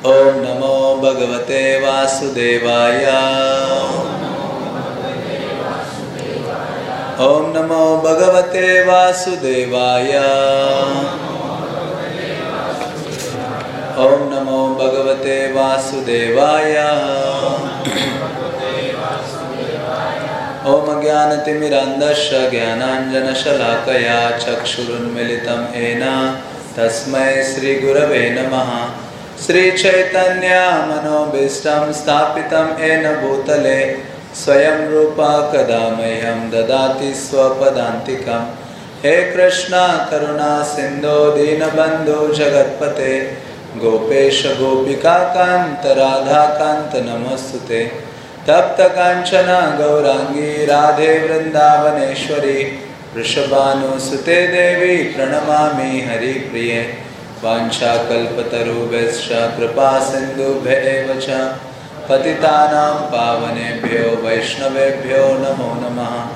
ॐ नमो भगवते वासुदेवाय। ॐ नमो भगवते वासुदेवाय। ॐ नमो भगवते वासुदेवाय। ॐ ज्ञानतिमिरन्धस्य ज्ञानाञ्जनशलाकया चक्षुरुन्मिलितं येन तस्मै श्रीगुरवे नमः। श्रीचैतन्यमनोभीष्टं स्थापितं येन भूतले, स्वयं रूपा कदा मह्यं ददाति स्वपदान्तिकं। हे कृष्ण, करुणा, सिन्धो, दीनबन्धो, जगत्पते, गोपेश गोपिकान्त राधाकान्त नमस्तु ते तप्त कांचन गौरांगी राधे वृंदावनेश्वरी वृषभानुसुते देवी, प्रणमामि हरिप्रिये। वाञ्छाकल्पतरुभ्यश्च कृपा सिन्धुभ्य एव च। पतितानां पावनेभ्यो, वैष्णवेभ्यो नमो नमः।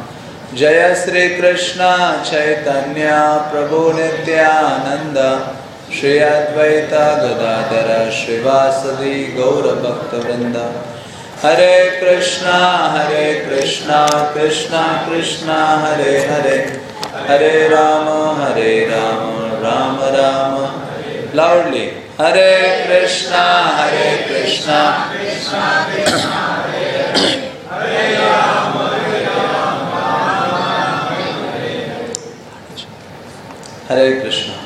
जय श्रीकृष्ण, चैतन्य, प्रभु नित्यानन्द। श्री अद्वैत गदाधर, श्रीवासदि गौरभक्तवृन्द। हरे कृष्णा हरे कृष्णा कृष्णा कृष्णा, हरे हरे। हरे राम हरे राम राम राम। लाउडली। हरे कृष्णा हरे कृष्णा। हरे कृष्णा।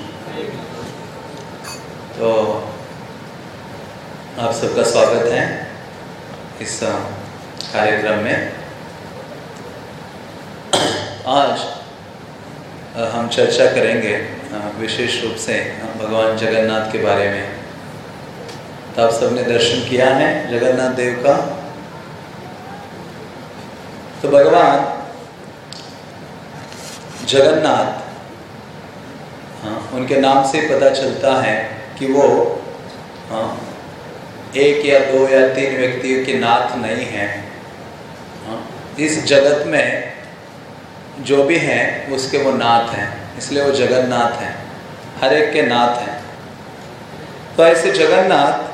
तो आप सबका स्वागत है इस कार्यक्रम में। आज हम चर्चा करेंगे विशेष रूप से भगवान जगन्नाथ के बारे में। तो आप सबने दर्शन किया है जगन्नाथ देव का? तो भगवान जगन्नाथ उनके नाम से पता चलता है कि वो एक या दो या तीन व्यक्तियों के नाथ नहीं हाँ, इस जगत में जो भी हैं उसके वो नाथ हैं। इसलिए वो जगन्नाथ हैं। हर एक के नाथ हैं। तो ऐसे जगन्नाथ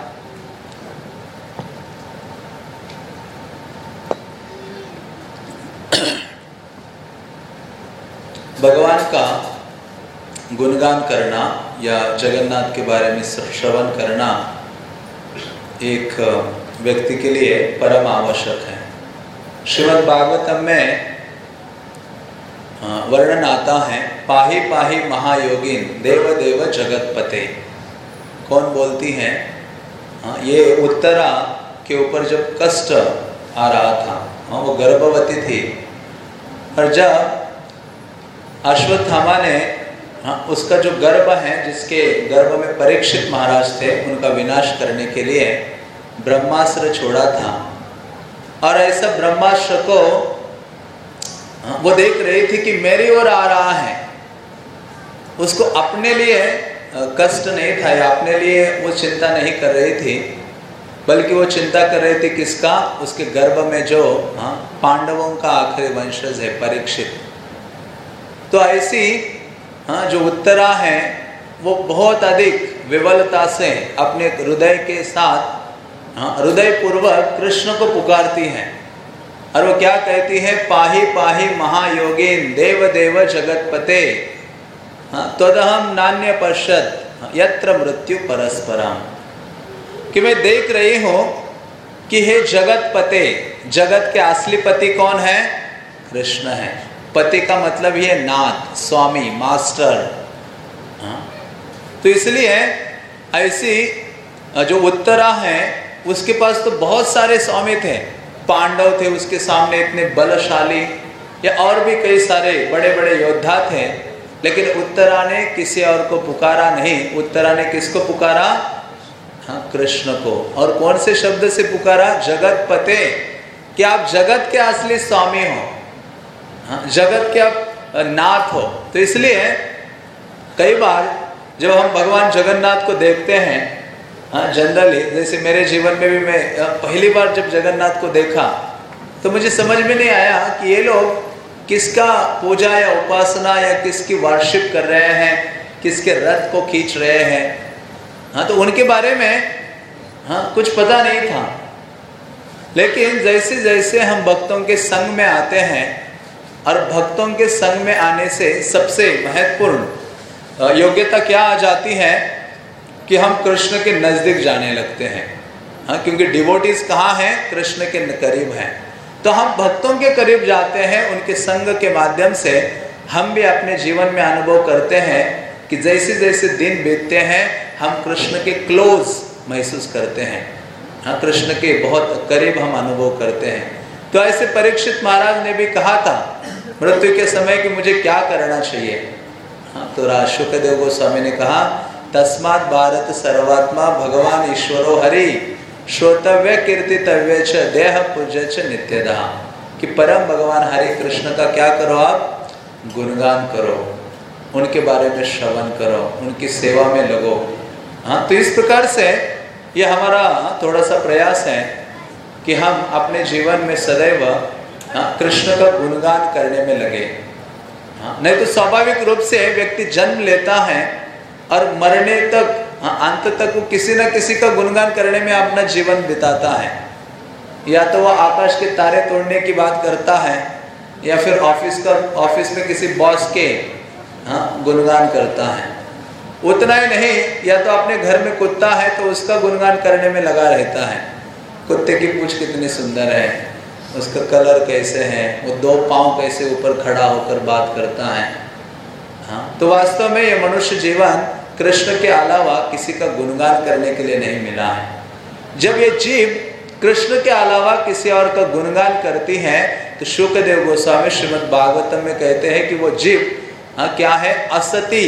भगवान का गुणगान करना या जगन्नाथ के बारे में श्रवण करना एक व्यक्ति के लिए परम आवश्यक है। श्रीमद् भागवतम में वर्णन आता है, पाही पाही महायोगिन, देव देव जगतपते। कौन बोलती हैं? हाँ ये उत्तरा के ऊपर जब कष्ट आ रहा था हाँ वो गर्भवती थी। और जब अश्वत्थामा ने हाँ उसका जो गर्भ है, जिसके गर्भ में परीक्षित महाराज थे, उनका विनाश करने के लिए ब्रह्मास्त्र छोड़ा था। और ऐसा ब्रह्मास्त्र को वो देख रही थी कि मेरी ओर आ रहा है। उसको अपने लिए कष्ट नहीं था, या अपने लिए वो चिंता नहीं कर रही थी, बल्कि वो चिंता कर रही थी किसका? उसके गर्भ में जो हाँ पांडवों का आखिरी वंशज है, परीक्षित। तो ऐसी हाँ जो उत्तरा है, वो बहुत अधिक विवलता से अपने हृदय के साथ हाँ हृदय पूर्वक कृष्ण को पुकारती हैं। और वो क्या कहती है? पाही पाही महायोगीन, देव देव जगतपते। हाँ तदहम नान्य पश्यत यत्र मृत्यु परस्परम। कि मैं देख रही हूँ कि हे जगत पते जगत के असली पति कौन है? कृष्ण है। पति का मतलब ये नाथ, स्वामी, मास्टर। हाँ? तो इसलिए ऐसी, जो उत्तरा है, उसके पास तो बहुत सारे स्वामी थे। पांडव थे, उसके सामने इतने बलशाली या और भी कई सारे बड़े बड़े योद्धा थे, लेकिन उत्तरा ने किसी और को पुकारा नहीं। उत्तरा ने किसको पुकारा? हाँ कृष्ण को। और कौन से शब्द से पुकारा? जगत पते कि आप जगत के असली स्वामी हो? हाँ जगत के आप नाथ हो। तो इसलिए कई बार जब हम भगवान जगन्नाथ को देखते हैं हाँ जनरली जैसे मेरे जीवन में भी मैं पहली बार जब जगन्नाथ को देखा तो मुझे समझ में नहीं आया कि ये लोग किसका पूजा या उपासना या किसकी वार्षिप कर रहे हैं, किसके रथ को खींच रहे हैं। हाँ तो उनके बारे में हाँ कुछ पता नहीं था। लेकिन जैसे जैसे हम भक्तों के संग में आते हैं, और भक्तों के संग में आने से सबसे महत्वपूर्ण योग्यता क्या आ जाती है कि हम कृष्ण के नज़दीक जाने लगते हैं। हाँ क्योंकि डिवोटीज कहाँ हैं? कृष्ण के करीब हैं। तो हम भक्तों के करीब जाते हैं, उनके संग के माध्यम से हम भी अपने जीवन में अनुभव करते हैं कि जैसे जैसे दिन बीतते हैं, हम कृष्ण के क्लोज महसूस करते हैं। हाँ कृष्ण के बहुत करीब हम अनुभव करते हैं। तो ऐसे परीक्षित महाराज ने भी कहा था, मृत्यु के समय कि मुझे क्या करना चाहिए? हाँ तो राज सुखदेव गोस्वामी ने कहा तस्मात भारत सर्वात्मा भगवान ईश्वरो हरि, श्रोतव्य, कीर्तितव्य च, देह पूज्य च कि परम भगवान हरे कृष्ण का क्या करो आप? गुणगान करो। उनके बारे में श्रवण करो। उनकी सेवा में लगो। हाँ तो इस प्रकार से ये हमारा थोड़ा सा प्रयास है कि हम अपने जीवन में सदैव हाँ कृष्ण का गुणगान करने में लगे। हाँ नहीं तो स्वाभाविक रूप से व्यक्ति जन्म लेता है और मरने तक हाँ अंत तक वो किसी न किसी का गुणगान करने में अपना जीवन बिताता है। या तो वह आकाश के तारे तोड़ने की बात करता है, या फिर ऑफ़िस का, ऑफ़िस में किसी बॉस के हाँ गुणगान करता है। उतना ही नहीं, या तो अपने घर में कुत्ता है तो उसका गुणगान करने में लगा रहता है। कुत्ते की पूछ कितनी सुंदर है, उसका कलर कैसे है, वो दो पाँव कैसे ऊपर खड़ा होकर बात करता है। हाँ। तो वास्तव में ये मनुष्य जीवन कृष्ण के अलावा किसी का गुणगान करने के लिए नहीं मिला है। जब ये जीव कृष्ण के अलावा किसी और का गुणगान करती है तो शुक्रदेव गोस्वामी श्रीमद भागवतम में कहते हैं कि वो जीव हाँ क्या है? असती,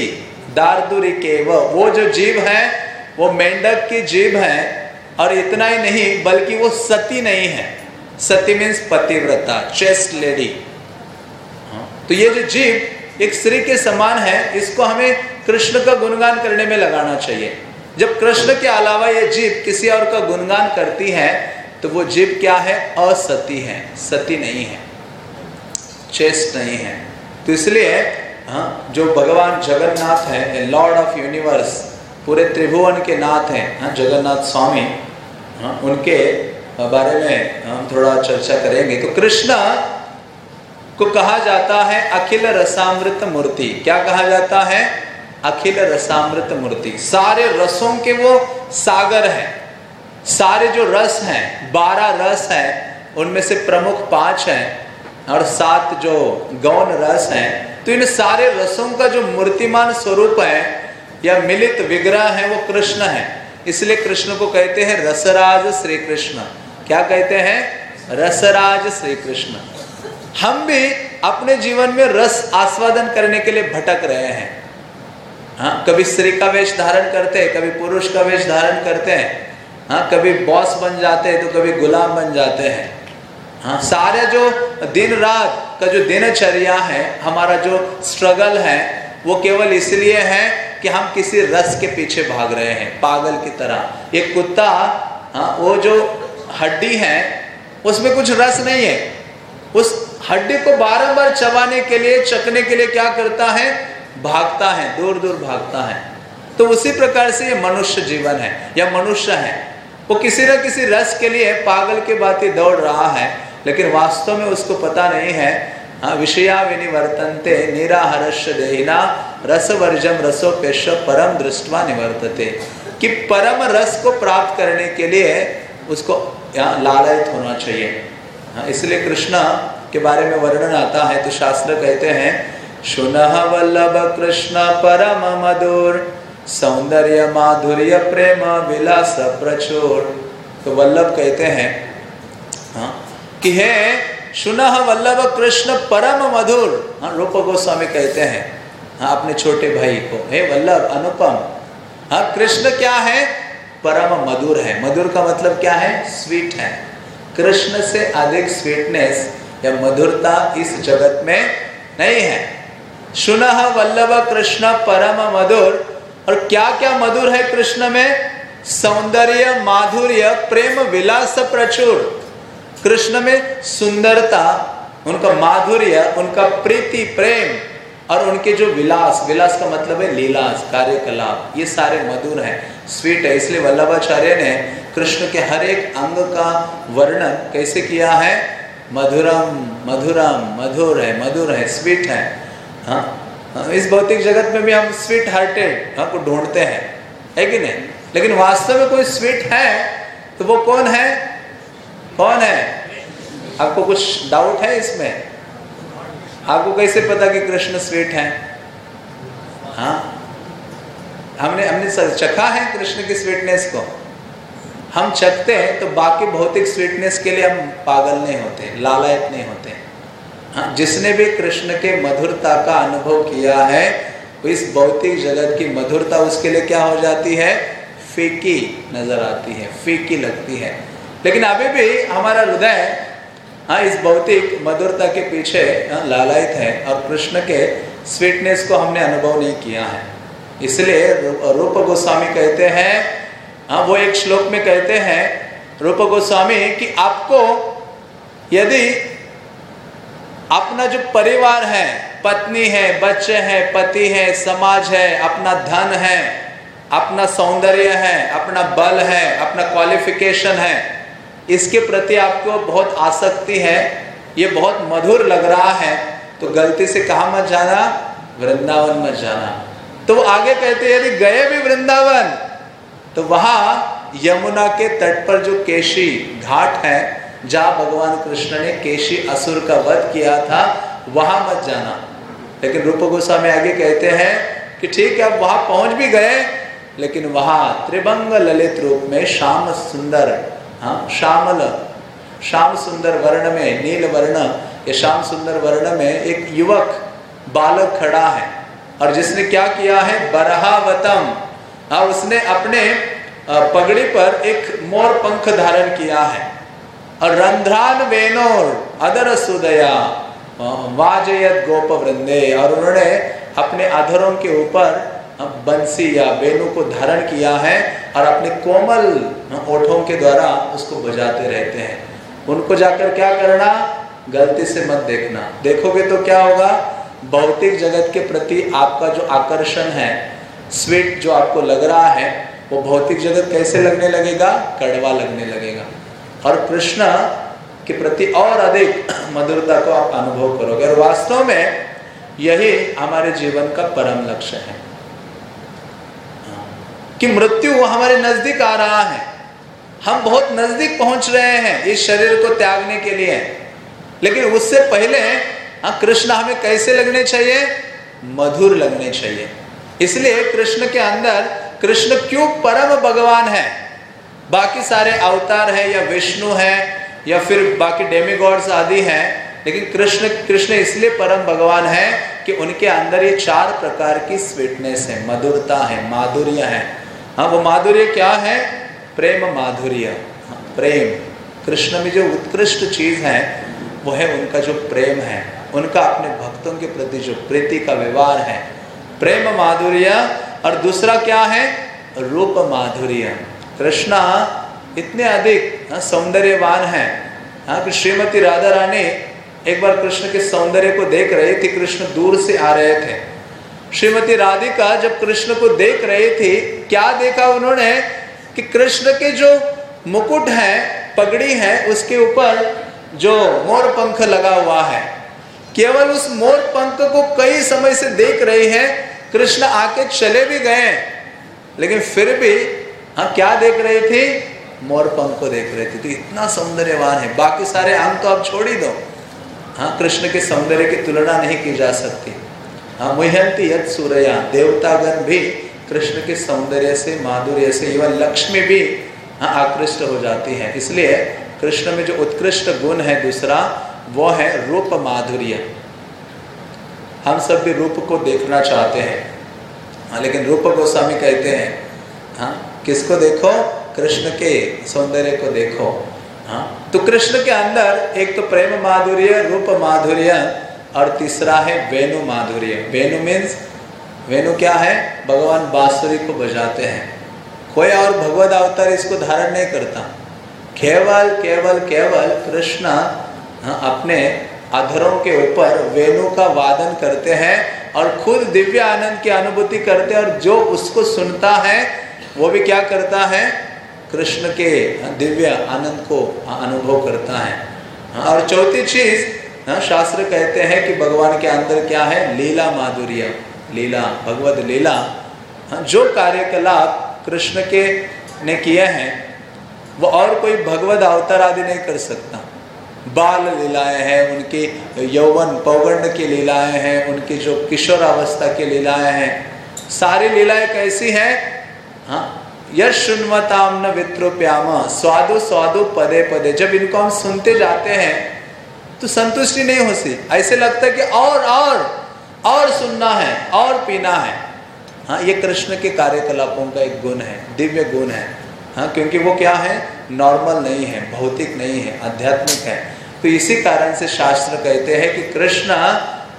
दारदुरी के वो जो जीव है, वो मेंढक की जीव है, और इतना ही नहीं, बल्कि वो सती नहीं है। सती मीन्स पतिव्रता चेस्ट लेडी तो ये जो जीव एक स्त्री के समान है, इसको हमें कृष्ण का गुणगान करने में लगाना चाहिए। जब कृष्ण के अलावा ये जीव किसी और का गुणगान करती है तो वो जीव क्या है? असती है, सती नहीं है चेस्ट नहीं है। तो इसलिए हाँ जो भगवान जगन्नाथ है लॉर्ड ऑफ़ यूनिवर्स पूरे त्रिभुवन के नाथ हैं हाँ जगन्नाथ स्वामी हाँ उनके बारे में हम थोड़ा चर्चा करेंगे। तो कृष्ण को कहा जाता है अखिल रसामृत मूर्ति। क्या कहा जाता है? अखिल रसामृत मूर्ति। सारे रसों के वो सागर हैं। सारे जो रस हैं, बारह रस हैं, उनमें से प्रमुख पाँच हैं और सात जो गौन रस हैं। तो इन सारे रसों का जो मूर्तिमान स्वरूप है, या मिलित विग्रह है, वो कृष्ण है। इसलिए कृष्ण को कहते हैं रसराज श्री कृष्ण क्या कहते हैं? रसराज श्री कृष्ण हम भी अपने जीवन में रस आस्वादन करने के लिए भटक रहे हैं। हाँ कभी स्त्री का वेश धारण करते हैं कभी पुरुष का वेश धारण करते हैं। हाँ कभी बॉस बन जाते हैं तो कभी गुलाम बन जाते हैं। हाँ सारे जो दिन रात का जो दिनचर्या है, हमारा जो स्ट्रगल है, वो केवल इसलिए है कि हम किसी रस के पीछे भाग रहे हैं, पागल की तरह। एक कुत्ता हाँ वो जो हड्डी है, उसमें कुछ रस नहीं है। उस हड्डी को बारंबार चबाने के लिए, चकने के लिए क्या करता है? भागता है दूर दूर भागता है। तो उसी प्रकार से ये मनुष्य जीवन है, या मनुष्य है। वो किसी न किसी रस के लिए पागल के बातें दौड़ रहा है, लेकिन वास्तव में उसको पता नहीं है। हाँ विषया विनिवर्तनते निराहर्ष देहिना रस वर्जम रसोपेश परम दृष्टवा निवर्तते। कि परम रस को प्राप्त करने के लिए उसको लालयित होना चाहिए। हाँ इसलिए कृष्ण के बारे में वर्णन आता है तो शास्त्र कहते हैं, शुन वल्लभ कृष्ण परम मधुर, सौंदर्य माधुर्य प्रेम विलास प्रचुर। तो वल्लभ कहते हैं हाँ कि हे सुनह वल्लभ कृष्ण परम मधुर। हाँ रूप गोस्वामी कहते हैं हाँ अपने छोटे भाई को, हे वल्लभ, अनुपम हाँ कृष्ण क्या है? परम मधुर है। मधुर का मतलब क्या है? स्वीट है। कृष्ण से अधिक स्वीटनेस या मधुरता इस जगत में नहीं है। सुनह वल्लभ कृष्ण परम मधुर। और क्या क्या मधुर है कृष्ण में? सौंदर्य, माधुर्य, प्रेम, विलास, प्रचुर। कृष्ण में सुंदरता, उनका माधुर्य, उनका प्रीति, प्रेम और उनके जो विलास विलास का मतलब है लीलास कार्यकलाप, ये सारे मधुर हैं। स्वीट है, इसलिए वल्लभाचार्य ने कृष्ण के हर एक अंग का वर्णन कैसे किया है? मधुरम मधुरम मधुर है मधुर है स्वीट है। हाँ, हाँ इस भौतिक जगत में भी हम स्वीट हार्टेड हाँ को ढूंढते हैं। है कि नहीं? लेकिन वास्तव में कोई स्वीट है तो वो कौन है? कौन है? आपको कुछ डाउट है इसमें? आपको कैसे पता कि कृष्ण स्वीट है? हाँ? हमने हमने चखा है कृष्ण की स्वीटनेस को। हम चखते हैं तो बाकी भौतिक स्वीटनेस के लिए हम पागल नहीं होते लालायत नहीं होते। हाँ जिसने भी कृष्ण के मधुरता का अनुभव किया है इस भौतिक जगत की मधुरता उसके लिए क्या हो जाती है? फीकी नज़र आती है फीकी लगती है। लेकिन अभी भी हमारा हृदय हाँ इस भौतिक मधुरता के पीछे हाँ, लालायित है और कृष्ण के स्वीटनेस को हमने अनुभव नहीं किया है। इसलिए रूप गोस्वामी कहते हैं हाँ वो एक श्लोक में कहते हैं, रूप गोस्वामी, कि आपको यदि अपना जो परिवार है, पत्नी है, बच्चे हैं, पति है, समाज है, अपना धन है, अपना सौंदर्य है, अपना बल है, अपना क्वालिफिकेशन है, इसके प्रति आपको बहुत आसक्ति है, ये बहुत मधुर लग रहा है तो गलती से कहा मत जाना, वृंदावन मत जाना। तो वो आगे कहते यदि गए भी वृंदावन तो वहाँ यमुना के तट पर जो केशी घाट है, जहाँ भगवान कृष्ण ने केशी असुर का वध किया था, वहाँ मत जाना। लेकिन रूप गोस्वामी आगे कहते हैं कि ठीक है, अब वहाँ पहुँच भी गए, लेकिन वहाँ त्रिभंग ललित रूप में श्याम सुंदर हाँ श्यामल, श्याम सुंदर वर्ण में, नील वर्ण, या श्याम सुंदर वर्ण में एक युवक बालक खड़ा है। और जिसने क्या किया है? बरहावतम। हाँ उसने अपने पगड़ी पर एक मोर पंख धारण किया है। और रंध्रान वेनोर अदर सुदया वाजयत गोप वृंदे और उन्होंने अपने अधरों के ऊपर बंसी या बेनू को धारण किया है और अपने कोमल ओठों के द्वारा उसको बजाते रहते हैं। उनको जाकर क्या करना? गलती से मत देखना। देखोगे तो क्या होगा? भौतिक जगत के प्रति आपका जो आकर्षण है स्वीट जो आपको लग रहा है, वो भौतिक जगत कैसे लगने लगेगा? कड़वा लगने लगेगा। और कृष्ण के प्रति और अधिक मधुरता को आप अनुभव करोगे। और वास्तव में यही हमारे जीवन का परम लक्ष्य है कि मृत्यु हमारे नज़दीक आ रहा है। हम बहुत नज़दीक पहुँच रहे हैं इस शरीर को त्यागने के लिए। लेकिन उससे पहले हाँ कृष्ण हमें कैसे लगने चाहिए? मधुर लगने चाहिए। इसलिए कृष्ण के अंदर कृष्ण क्यों परम भगवान है? बाकी सारे अवतार है या विष्णु है या फिर बाकी डेमीगॉड्स आदि हैं लेकिन कृष्ण कृष्ण इसलिए परम भगवान है कि उनके अंदर ये चार प्रकार की स्वीटनेस है मधुरता है माधुर्य है। हाँ वो माधुर्य क्या है? प्रेम माधुर्य। हाँ, प्रेम। कृष्ण में जो उत्कृष्ट चीज़ है वो है उनका जो प्रेम है उनका अपने भक्तों के प्रति जो प्रीति का व्यवहार है प्रेम माधुर्य और दूसरा क्या है? रूप माधुर्य। कृष्णा इतने अधिक हाँ, सौंदर्यवान है। हाँ कि श्रीमती राधा रानी एक बार कृष्ण के सौंदर्य को देख रहे थे कृष्ण दूर से आ रहे थे। श्रीमती राधिका जब कृष्ण को देख रहे थे क्या देखा उन्होंने? कि कृष्ण के जो मुकुट है पगड़ी है उसके ऊपर जो मोर पंख लगा हुआ है। केवल उस मोर पंख को कई समय से देख रहे हैं, कृष्ण आके चले भी गए लेकिन फिर भी हाँ क्या देख रहे थे? मोर पंख को देख रहे थे। तो इतना सौंदर्यवान है। बाकी सारे अंग तो आप छोड़ ही दो। हाँ कृष्ण के सौंदर्य की तुलना नहीं की जा सकती। हाँ मुहंती यद सूर्या। देवतागण भी कृष्ण के सौंदर्य से, माधुर्य से एवं लक्ष्मी भी हाँ आकृष्ट हो जाती है। इसलिए कृष्ण में जो उत्कृष्ट गुण है दूसरा वो है रूप माधुर्य। हम सब भी रूप को देखना चाहते हैं। हाँ लेकिन रूप गोस्वामी कहते हैं हाँ किसको देखो? कृष्ण के सौंदर्य को देखो। हाँ तो कृष्ण के अंदर एक तो प्रेम माधुर्य, रूप माधुर्य और तीसरा है वेणु माधुर्य। वेणु मीन्स वेणु क्या है? भगवान बांसुरी को बजाते हैं। कोई और भगवत अवतार इसको धारण नहीं करता। केवल केवल केवल कृष्ण अपने अधरों के ऊपर वेणु का वादन करते हैं और खुद दिव्य आनंद की अनुभूति करते हैं और जो उसको सुनता है, वो भी क्या करता है? कृष्ण के दिव्य आनंद को अनुभव करता है। और चौथी चीज़ शास्त्र कहते हैं कि भगवान के अंदर क्या है? लीला माधुर्य, लीला, भगवत लीला। जो कार्यकलाप कृष्ण के ने किए हैं, वो और कोई भगवत अवतार आदि नहीं कर सकता। बाल लीलाएँ हैं, उनकी यौवन पौगंड की लीलाएँ हैं, उनकी जो किशोर अवस्था की लीलाएँ हैं। सारी लीलाएँ कैसी हैं? हाँ? यशुन्वताम न वित्रुप्याम, स्वादो स्वादु पदे पदे। जब इनको हम सुनते जाते हैं तो संतुष्टि नहीं होती। ऐसे लगता है कि और और और सुनना है, और पीना है। हाँ ये कृष्ण के कार्यकलापों का एक गुण है, दिव्य गुण है। हाँ क्योंकि वो क्या है? नॉर्मल नहीं है, भौतिक नहीं है, आध्यात्मिक है। तो इसी कारण से शास्त्र कहते हैं कि कृष्ण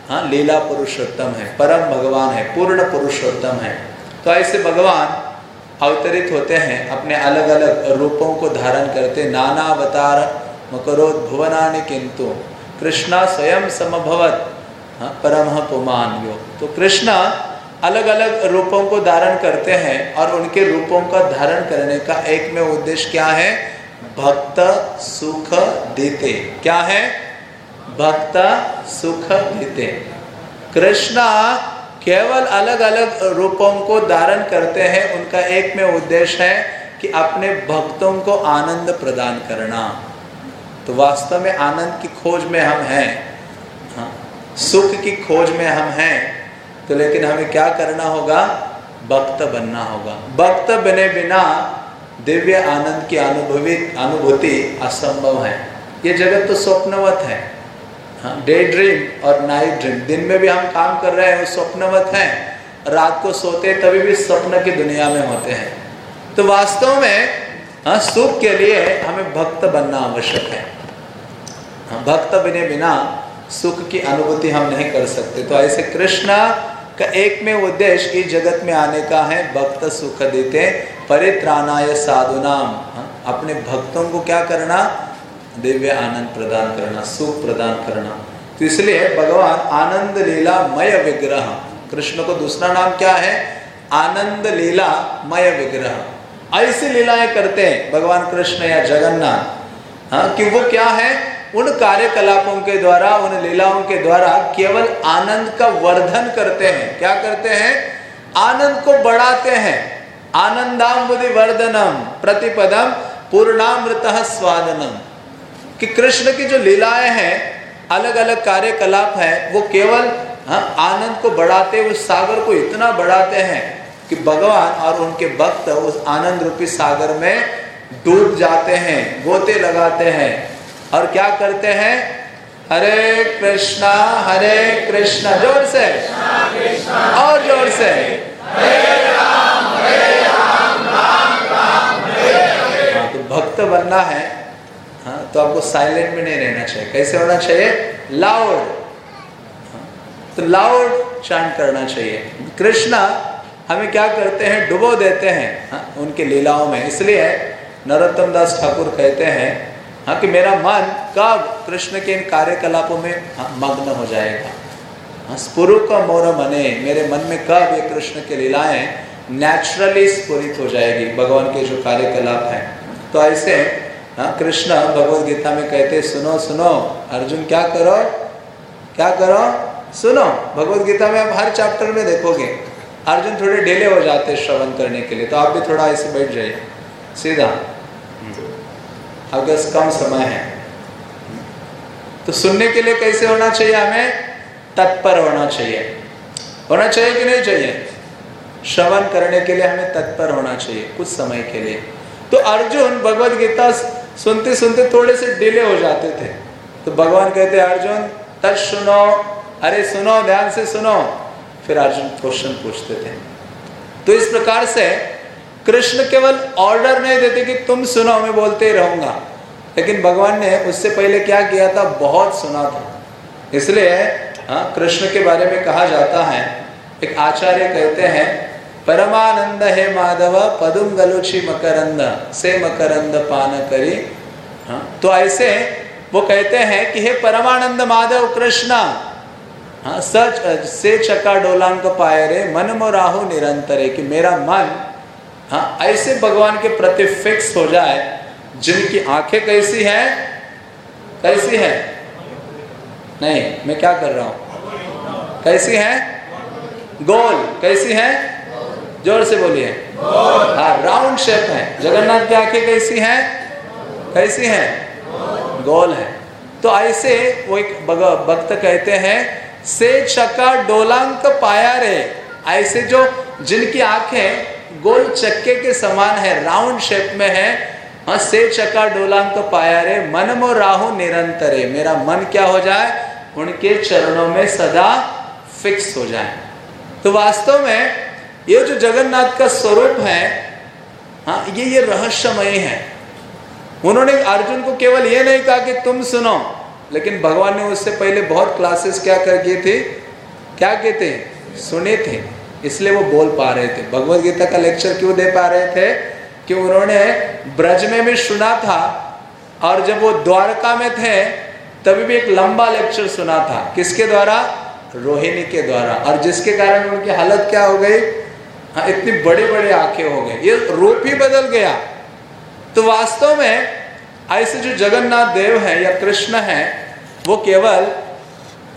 हाँ लीला पुरुषोत्तम है, परम भगवान है, पूर्ण पुरुषोत्तम है। तो ऐसे भगवान अवतरित होते हैं, अपने अलग अलग रूपों को धारण करते नाना अवतार मकरोद भुवनानि किंतु कृष्णा स्वयं समभवत हाँ परम पुमान यो तो कृष्णा अलग अलग रूपों को धारण करते हैं और उनके रूपों का धारण करने का एक में उद्देश्य क्या है? भक्त सुख देते। क्या है? भक्त सुख देते। कृष्णा केवल अलग अलग रूपों को धारण करते हैं। उनका एक में उद्देश्य है कि अपने भक्तों को आनंद प्रदान करना। तो वास्तव में आनंद की खोज में हम हैं। हाँ सुख की खोज में हम हैं। तो लेकिन हमें क्या करना होगा? भक्त बनना होगा। भक्त बने बिना दिव्य आनंद की अनुभवी, अनुभूति असंभव है। ये जगत तो स्वप्नवत है। हाँ डे ड्रीम और नाइट ड्रीम दिन में भी हम काम कर रहे हैं, वो स्वप्नवत है। रात को सोते तभी भी स्वप्न की दुनिया में होते हैं। तो वास्तव में हाँ सुख के लिए हमें भक्त बनना आवश्यक है। हाँ भक्त बने बिना सुख की अनुभूति हम नहीं कर सकते। तो ऐसे कृष्ण का एक में उद्देश्य इस जगत में आने का है भक्त सुख देते परित्राणाय साधुनाम। हाँ, अपने भक्तों को क्या करना? दिव्य आनंद प्रदान करना सुख प्रदान करना। तो इसलिए भगवान आनंद लीला मय विग्रह। कृष्ण को दूसरा नाम क्या है? आनंद लीला मय विग्रह। ऐसी लीलाएँ करते हैं भगवान कृष्ण या जगन्नाथ। हाँ कि वो क्या है? उन कार्यकलापों के द्वारा, उन लीलाओं के द्वारा केवल आनंद का वर्धन करते हैं। क्या करते हैं? आनंद को बढ़ाते हैं। आनंदामुदि वर्धनम प्रतिपदम पूर्णामृत स्वादनम। कि कृष्ण की जो लीलाएँ हैं अलग अलग कार्यकलाप है, वो केवल हाँ आनंद को बढ़ाते, उस सागर को इतना बढ़ाते हैं कि भगवान और उनके भक्त उस आनंद रूपी सागर में डूब जाते हैं, गोते लगाते हैं। और क्या करते हैं? हरे कृष्णा हरे कृष्णा ज़ोर से। और ज़ोर से। हाँ, तो भक्त बनना है। हाँ तो आपको साइलेंट में नहीं रहना चाहिए। कैसे होना चाहिए? लाउड हाँ, तो लाउड चांट करना चाहिए। कृष्णा हमें क्या करते हैं? डुबो देते हैं। हाँ, उनके लीलाओं में। इसलिए नरोत्तम दास ठाकुर कहते हैं हाँ कि मेरा मन कब कृष्ण के इन कार्यकलापों में हाँ, मग्न हो जाएगा। हाँ स्पुरु का मोर मने मेरे मन में कब ये कृष्ण के लीलाएँ नेचुरली स्फुरित हो जाएगी भगवान के जो कार्यकलाप हैं। तो ऐसे हाँ कृष्ण भगवत गीता में कहते सुनो सुनो अर्जुन क्या करो? क्या करो? सुनो भगवत गीता में आप हर चैप्टर में देखोगे। अर्जुन थोड़े डेले हो जाते श्रवण करने के लिए तो आप भी थोड़ा ऐसे बैठ जाइए। सीधा। अगर कम समय है। तो सुनने के लिए कैसे होना चाहिए हमें? तत्पर होना चाहिए। होना चाहिए कि नहीं चाहिए? श्रवण करने के लिए हमें तत्पर होना चाहिए, कुछ समय के लिए। तो अर्जुन भगवत गीता सुनते सुनते थोड़े से डिले हो जाते थे। तो भगवान कहते, अर्जुन, तत् सुनो। अरे सुनो, ध्यान से सुनो। फिर अर्जुन क्वेश्चन पूछते थे। तो इस प्रकार से कृष्ण केवल ऑर्डर नहीं देते कि तुम सुनो, मैं बोलते ही रहूँगा। लेकिन भगवान ने उससे पहले क्या किया था? बहुत सुना था। इसलिए हाँ कृष्ण के बारे में कहा जाता है। एक आचार्य कहते हैं, परमानंद हे माधव, पदुम गलुची मकरंद, से मकरंद पान करी। हाँ तो ऐसे वो कहते हैं कि हे परमानंद माधव कृष्ण हाँ सच, से चका डोलांक पाए रे, मन मोराहु निरंतर है कि मेरा मन हाँ ऐसे भगवान के प्रति फिक्स हो जाए जिनकी आँखें कैसी हैं कैसी हैं? नहीं मैं क्या कर रहा हूँ? कैसी हैं? गोल कैसी हैं? ज़ोर से बोलिए। हाँ राउंड शेप है। जगन्नाथ की आँखें कैसी हैं? कैसी हैं? गोल है। तो ऐसे वो एक भक्त कहते हैं से चका डोलांक पाया रे। ऐसे जो जिनकी आँखें गोल चक्के के समान है, राउंड शेप में है। हाँ से चका डोलांक पाया रे। मन मो राहु निरंतर। मेरा मन क्या हो जाए? उनके चरणों में सदा फिक्स हो जाए। तो वास्तव में ये जो जगन्नाथ का स्वरूप है हाँ ये ये रहस्यमय है। उन्होंने अर्जुन को केवल ये नहीं कहा कि तुम सुनो, लेकिन भगवान ने उससे पहले बहुत क्लासेस क्या कर किए थे? क्या थे? सुने थे। इसलिए वो बोल पा रहे थे। भगवत गीता का लेक्चर क्यों दे पा रहे थे? कि उन्होंने ब्रज में भी सुना था और जब वो द्वारका में थे, तभी भी एक लंबा लेक्चर सुना था। किसके द्वारा? रोहिणी के द्वारा। और जिसके कारण उनकी हालत क्या हो गई? हाँ इतनी बड़ी बड़ी आँखें हो गई। ये रूप ही बदल गया। तो वास्तव में, ऐसे जो जगन्नाथ देव है या कृष्ण है, वो केवल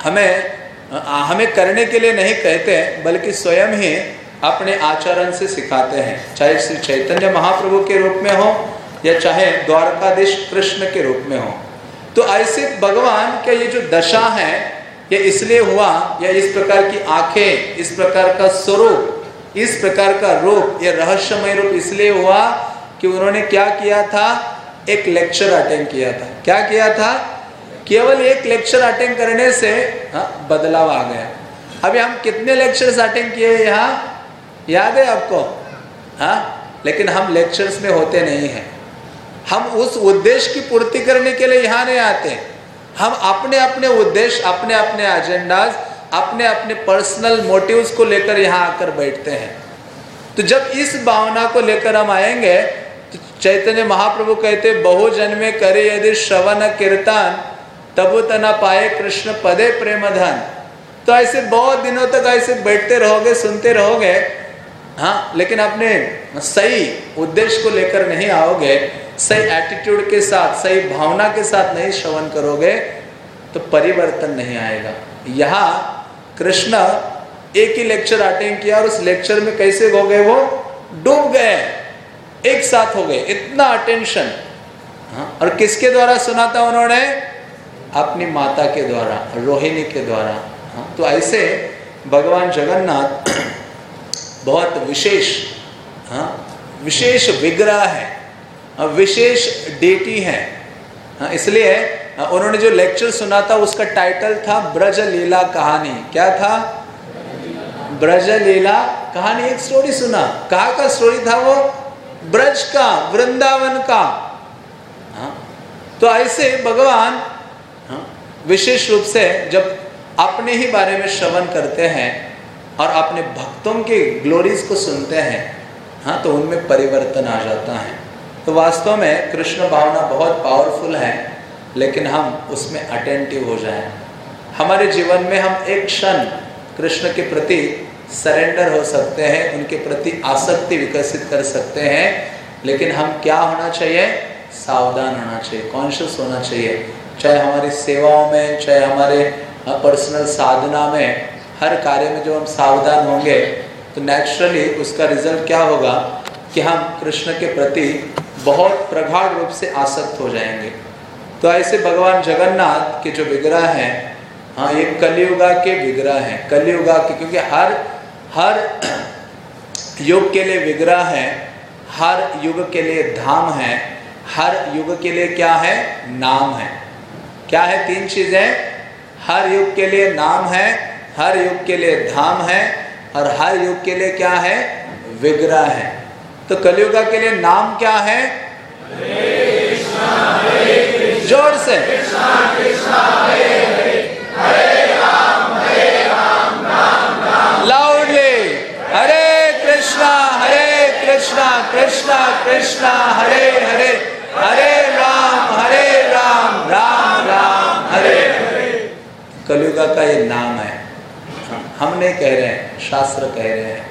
हमें हमें करने के लिए नहीं कहते बल्कि स्वयं ही अपने आचरण से सिखाते हैं। चाहे श्री चैतन्य महाप्रभु के रूप में हो, या चाहे द्वारकाधीश कृष्ण के रूप में हो। तो ऐसे भगवान का ये जो दशा है, ये इसलिए हुआ, या इस प्रकार की आँखें, इस प्रकार का स्वरूप, इस प्रकार का रूप, ये रहस्यमय रूप इसलिए हुआ कि उन्होंने क्या किया था? एक लेक्चर अटेंड किया था। क्या किया था? केवल एक लेक्चर अटेंड करने से हाँ, बदलाव आ गया। अभी हम कितने लेक्चर्स अटेंड किए यहाँ? याद है आपको? हाँ लेकिन हम लेक्चर्स में होते नहीं हैं। हम उस उद्देश्य की पूर्ति करने के लिए यहाँ नहीं आते। हम अपने अपने उद्देश्य अपने अपने एजेंडाज अपने अपने पर्सनल मोटिव्स को लेकर यहाँ आकर बैठते हैं। तो जब इस भावना को लेकर हम आएँगे तो चैतन्य महाप्रभु कहते बहु जन्मे करे यदि श्रवण कीर्तन तब तना पाए कृष्ण पदे प्रेम धन तो ऐसे बहुत दिनों तक ऐसे बैठते रहोगे, सुनते रहोगे हाँ लेकिन अपने सही उद्देश्य को लेकर नहीं आओगे, सही एटीट्यूड के साथ, सही भावना के साथ नहीं श्रवण करोगे तो परिवर्तन नहीं आएगा। यहाँ कृष्ण एक ही लेक्चर अटेंड किया और उस लेक्चर में कैसे हो गए वो? डूब गए। एक साथ हो गए। इतना अटेंशन हाँ और किसके द्वारा सुना था उन्होंने? अपनी माता के द्वारा रोहिणी के द्वारा हाँ तो ऐसे भगवान जगन्नाथ बहुत विशेष हाँ विशेष विग्रह है विशेष डेटी है हाँ इसलिए उन्होंने जो लेक्चर सुना था उसका टाइटल था ब्रज लीला कहानी। क्या था? ब्रज लीला कहानी एक स्टोरी सुना। कहा का स्टोरी था वो? ब्रज का वृंदावन का। हाँ तो ऐसे भगवान हाँ, विशेष रूप से जब अपने ही बारे में श्रवण करते हैं और अपने भक्तों के ग्लोरीज को सुनते हैं हाँ तो उनमें परिवर्तन आ जाता है। तो वास्तव में कृष्ण भावना बहुत पावरफुल है, लेकिन हम उसमें अटेंटिव हो जाएँ। हमारे जीवन में हम एक क्षण कृष्ण के प्रति सरेंडर हो सकते हैं, उनके प्रति आसक्ति विकसित कर सकते हैं, लेकिन हम क्या होना चाहिए? सावधान होना चाहिए कॉन्शियस होना चाहिए। चाहे हमारी सेवाओं में, चाहे हमारे पर्सनल साधना में, हर कार्य में जो हम सावधान होंगे तो नेचुरली उसका रिज़ल्ट क्या होगा कि हम कृष्ण के प्रति बहुत प्रगाढ़ रूप से आसक्त हो जाएँगे। तो ऐसे भगवान जगन्नाथ के जो विग्रह हैं हाँ ये कलयुगा के विग्रह हैं। कलयुगा के, क्योंकि हर हर युग के लिए विग्रह हैं, हर युग के लिए धाम है, हर युग के लिए क्या है? नाम है। क्या है? तीन चीज़ें। हर युग के लिए नाम है, हर युग के लिए धाम है, और हर युग के लिए क्या है? विग्रह है। तो कलयुगा के लिए नाम क्या है? ज़ोर से। लाउडली। हरे कृष्णा हरे कृष्णा कृष्णा कृष्णा, हरे हरे हरे। कलयुगा का ये नाम है। हम नहीं कह रहे हैं, शास्त्र कह रहे हैं।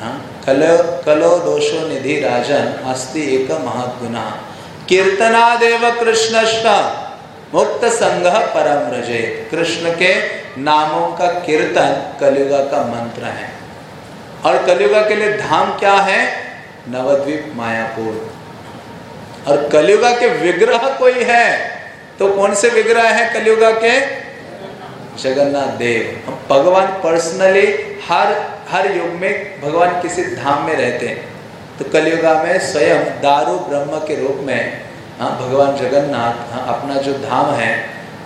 हाँ कलो कलो दोषो निधि राजन अस्ति एक महत्गुना कीर्तनादेव कृष्णष्ट मुक्त संघ परम रजे। कृष्ण के नामों का कीर्तन कलयुगा का मंत्र है। और कलयुगा के लिए धाम क्या है? नवद्वीप मायापुर। और कलयुगा के विग्रह कोई है? तो कौन से विग्रह है कलयुगा के? जगन्नाथ देव। हम भगवान पर्सनली हर हर युग में भगवान किसी धाम में रहते हैं। तो कलयुगा में स्वयं दारू ब्रह्म के रूप में हाँ भगवान जगन्नाथ हाँ अपना जो धाम है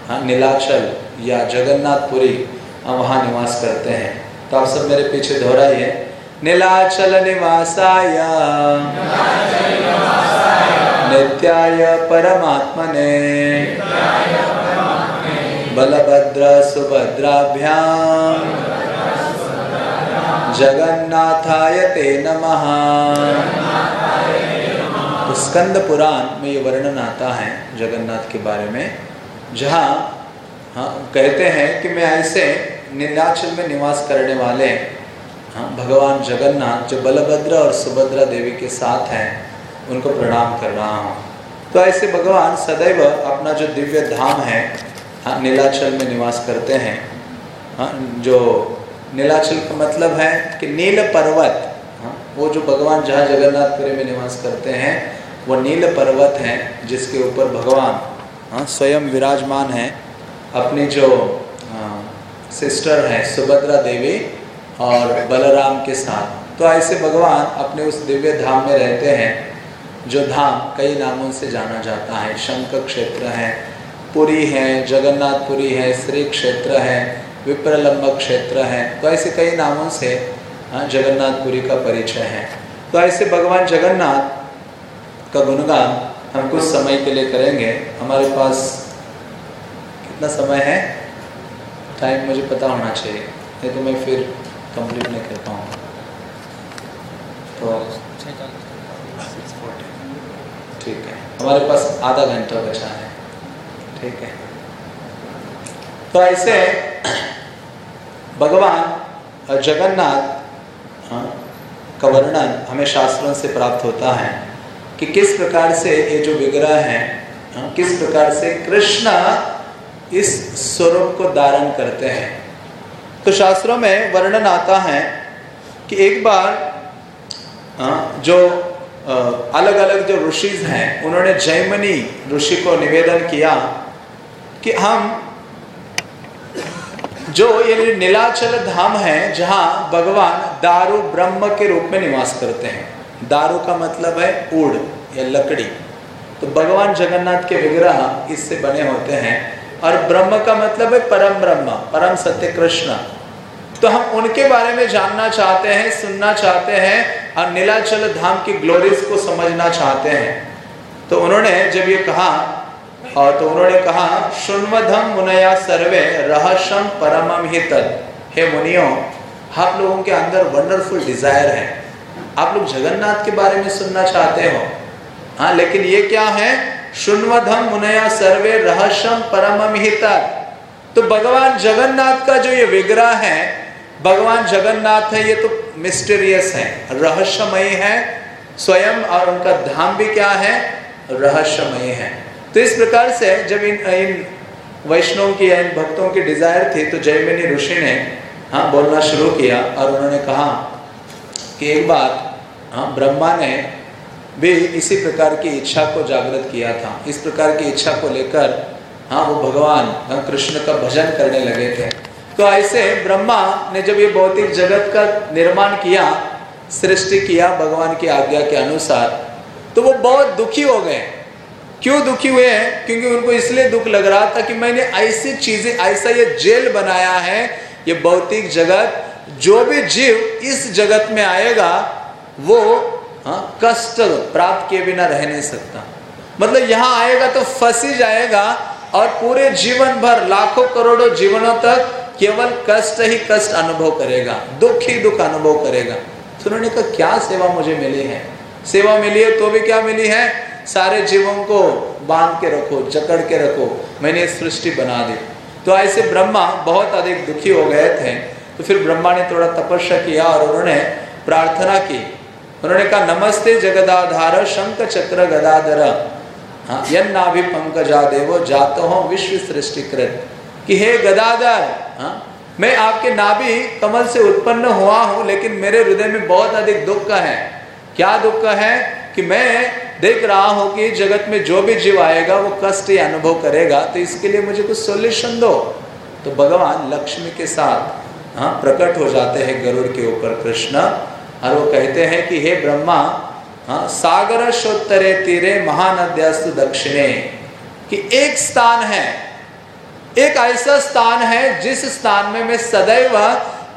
हाँ नीलाचल या जगन्नाथपुरी हाँ वहाँ निवास करते हैं। तो आप सब मेरे पीछे दोहराइए। नीलाचल निवासाय। नित्याय परमात्मने। बलभद्र सुभद्राभ्याम जगन्नाथाय ते नमः। तो स्कंद पुराण में ये वर्णन आता है जगन्नाथ के बारे में, जहाँ हाँ कहते हैं कि मैं ऐसे नीलाचल में निवास करने वाले हाँ भगवान जगन्नाथ जो बलभद्र और सुभद्रा देवी के साथ हैं, उनको प्रणाम कर रहा हूँ। तो ऐसे भगवान सदैव अपना जो दिव्य धाम है हाँ नीलाचल में निवास करते हैं। हाँ जो नीलाचल का मतलब है कि नील पर्वत हाँ वो जो भगवान जहाँ जगन्नाथपुरी में निवास करते हैं, वो नील पर्वत है जिसके ऊपर भगवान हाँ स्वयं विराजमान है। अपने जो सिस्टर है, सुभद्रा देवी और बलराम के साथ। तो ऐसे भगवान अपने उस दिव्य धाम में रहते हैं, जो धाम कई नामों से जाना जाता है। शंख क्षेत्र है पुरी है, जगन्नाथपुरी है, श्री क्षेत्र है, विप्रलंब क्षेत्र है तो ऐसे कई नामों से हाँ जगन्नाथपुरी का परिचय है। तो ऐसे भगवान जगन्नाथ का गुणगान हम कुछ समय के लिए करेंगे। हमारे पास कितना समय है? टाइम मुझे पता होना चाहिए, नहीं तो मैं फिर कंप्लीट नहीं कर पाऊँगा। तो ठीक है, हमारे पास आधा घंटा बचा है। ठीक है। तो ऐसे भगवान जगन्नाथ हाँ, का वर्णन हमें शास्त्रों से प्राप्त होता है कि किस प्रकार से ये जो विग्रह है हाँ, किस प्रकार से कृष्ण इस स्वरूप को धारण करते हैं। तो शास्त्रों में वर्णन आता है कि एक बार हाँ, जो अलग अलग जो ऋषिज हैं उन्होंने जैमनी ऋषि को निवेदन किया कि हम जो ये नीलाचल धाम है, जहाँ भगवान दारू ब्रह्म के रूप में निवास करते हैं। दारू का मतलब है उड़ या लकड़ी। तो भगवान जगन्नाथ के विग्रह इससे बने होते हैं। और ब्रह्म का मतलब है परम ब्रह्म, परम सत्य कृष्ण तो हम उनके बारे में जानना चाहते हैं, सुनना चाहते हैं और नीलाचल धाम की ग्लोरीज को समझना चाहते हैं। तो उन्होंने जब ये कहा और तो उन्होंने कहा सुनवधम मुनया सर्वे रहस्यम परमम ही तद हे मुनियों, आप लोगों के अंदर वंडरफुल डिज़ायर है। आप लोग जगन्नाथ के बारे में सुनना चाहते हो। हाँ लेकिन ये क्या है? सुनवधम मुनया सर्वे रहस्यम परमम ही तद तो भगवान जगन्नाथ का जो ये विग्रह है, भगवान जगन्नाथ है, ये तो मिस्टीरियस है, रहस्यमय है, स्वयं और उनका धाम भी क्या है? रहस्यमय है। तो इस प्रकार से जब इन इन वैष्णव की इन भक्तों की डिज़ायर थी तो जयमिनी ऋषि ने हाँ बोलना शुरू किया और उन्होंने कहा कि एक बार हाँ ब्रह्मा ने भी इसी प्रकार की इच्छा को जागृत किया था। इस प्रकार की इच्छा को लेकर हाँ वो भगवान हाँ, कृष्ण का भजन करने लगे थे। तो ऐसे ब्रह्मा ने जब ये भौतिक जगत का निर्माण किया सृष्टि किया भगवान की आज्ञा के अनुसार तो वो बहुत दुखी हो गए। क्यों दुखी हुए हैं? क्योंकि उनको इसलिए दुख लग रहा था कि मैंने ऐसी चीज़ें, ऐसा ये जेल बनाया है, ये भौतिक जगत, जो भी जीव इस जगत में आएगा, वो हाँ कष्ट प्राप्त किए बिना रह नहीं सकता। मतलब यहाँ आएगा तो फंसी जाएगा और पूरे जीवन भर, लाखों करोड़ों जीवनों तक केवल कष्ट ही कष्ट अनुभव करेगा, दुख ही दुख अनुभव करेगा। तो उन्होंने कहा, क्या सेवा मुझे मिली है? सेवा मिली है तो भी क्या मिली है? सारे जीवों को बाँध के रखो, जकड़ के रखो। मैंने सृष्टि बना दी। तो ऐसे ब्रह्मा बहुत अधिक दुखी हो गए थे। तो फिर ब्रह्मा ने थोड़ा तपस्या किया और उन्होंने प्रार्थना की। उन्होंने कहा, नमस्ते जगदाधार शंख चक्र गदाधर। हाँ यन नाभि पंकजा देवो जातो हो विश्व सृष्टिकृत। कि हे गदाधर हाँ मैं आपके नाभि कमल से उत्पन्न हुआ हूँ, लेकिन मेरे हृदय में बहुत अधिक दुख है। क्या दुख है? कि मैं देख रहा हूँ कि जगत में जो भी जीव आएगा, वो कष्ट या अनुभव करेगा तो इसके लिए मुझे कुछ सोल्यूशन दो। तो भगवान लक्ष्मी के साथ हाँ प्रकट हो जाते हैं गरुड़ के ऊपर कृष्ण, और वो कहते हैं कि, हे ब्रह्मा हाँ सागर शोत्तरे तीरे महानद्यास्तु दक्षिणे, कि एक स्थान है, एक ऐसा स्थान है जिस स्थान में मैं सदैव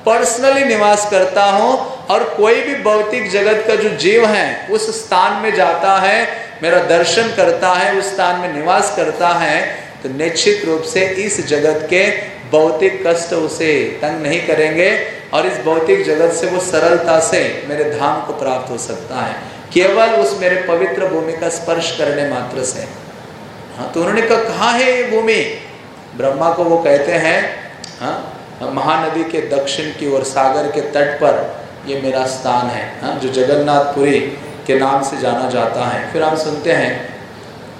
पर्सनली निवास करता हूँ और कोई भी भौतिक जगत का जो जीव है, उस स्थान में जाता है, मेरा दर्शन करता है, उस स्थान में निवास करता है तो निश्चित रूप से इस जगत के भौतिक कष्ट उसे तंग नहीं करेंगे और इस भौतिक जगत से वो सरलता से मेरे धाम को प्राप्त हो सकता है। केवल उस मेरे पवित्र भूमि का स्पर्श करने मात्र से। हाँ तो उन्होंने कहा है ये भूमि? ब्रह्मा को वो कहते हैं हाँ महानदी के दक्षिण की ओर, सागर के तट पर ये मेरा स्थान है हाँ जो जगन्नाथपुरी के नाम से जाना जाता है। फिर हम सुनते हैं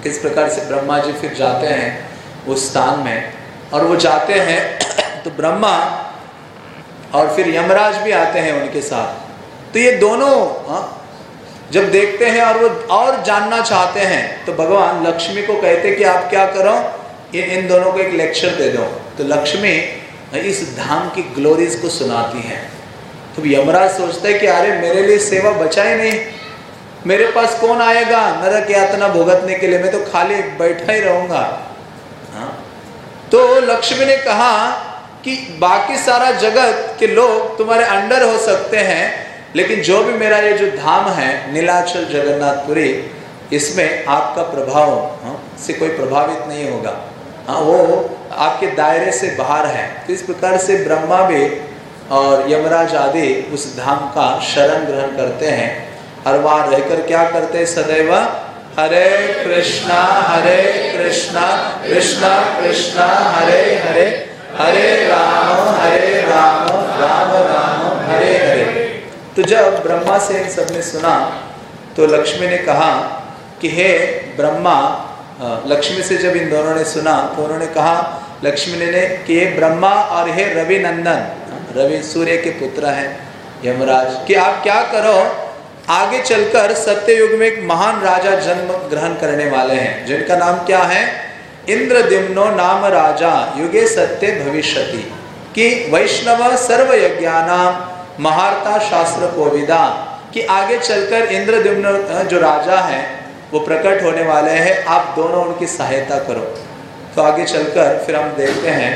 किस प्रकार से ब्रह्मा जी फिर जाते हैं उस स्थान में। और वो जाते हैं तो ब्रह्मा और फिर यमराज भी आते हैं उनके साथ। तो ये दोनों हाँ जब देखते हैं और वो और जानना चाहते हैं तो भगवान लक्ष्मी को कहते कि आप क्या करो इन इन दोनों को एक लेक्चर दे दो। तो लक्ष्मी इस धाम की ग्लोरीज को सुनाती हैं। तो यमराज सोचता है कि अरे मेरे लिए सेवा बचा ही नहीं। मेरे पास कौन आएगा? नरक यातना भुगतने के लिए मैं तो खाली बैठा ही रहूँगा। हाँ। तो लक्ष्मी ने कहा कि बाकी सारा जगत के लोग तुम्हारे अंडर हो सकते हैं लेकिन जो भी मेरा ये जो धाम है नीलाचल जगन्नाथपुरी इसमें आपका प्रभाव हाँ, से कोई प्रभावित नहीं होगा। हाँ वो आपके दायरे से बाहर है। तो इस प्रकार से ब्रह्मा भी और यमराज आदि उस धाम का शरण ग्रहण करते हैं। और वहाँ रहकर क्या करते हैं सदैव? हरे कृष्णा हरे कृष्णा कृष्णा कृष्णा, हरे हरे हरे राम हरे राम राम राम, हरे हरे। तो जब ब्रह्मा से इन सबने सुना तो लक्ष्मी ने कहा कि हे ब्रह्मा लक्ष्मी से जब इन दोनों ने सुना तो उन्होंने कहा, लक्ष्मी ने ने कि ये ब्रह्मा और हे रवि नंदन रवि सूर्य के पुत्र हैं, यमराज, कि आप क्या करो? आगे चलकर सत्य युग में एक महान राजा जन्म ग्रहण करने वाले हैं, जिनका नाम क्या है? इंद्रद्युम्नो नाम राजा, युगे सत्य भविष्यति। कि वैष्णव सर्व यज्ञानाम महारता शास्त्र कोविदा कि आगे चलकर इंद्रद्युम्न, जो राजा है वो प्रकट होने वाले हैं। आप दोनों उनकी सहायता करो। तो आगे चलकर फिर हम देखते हैं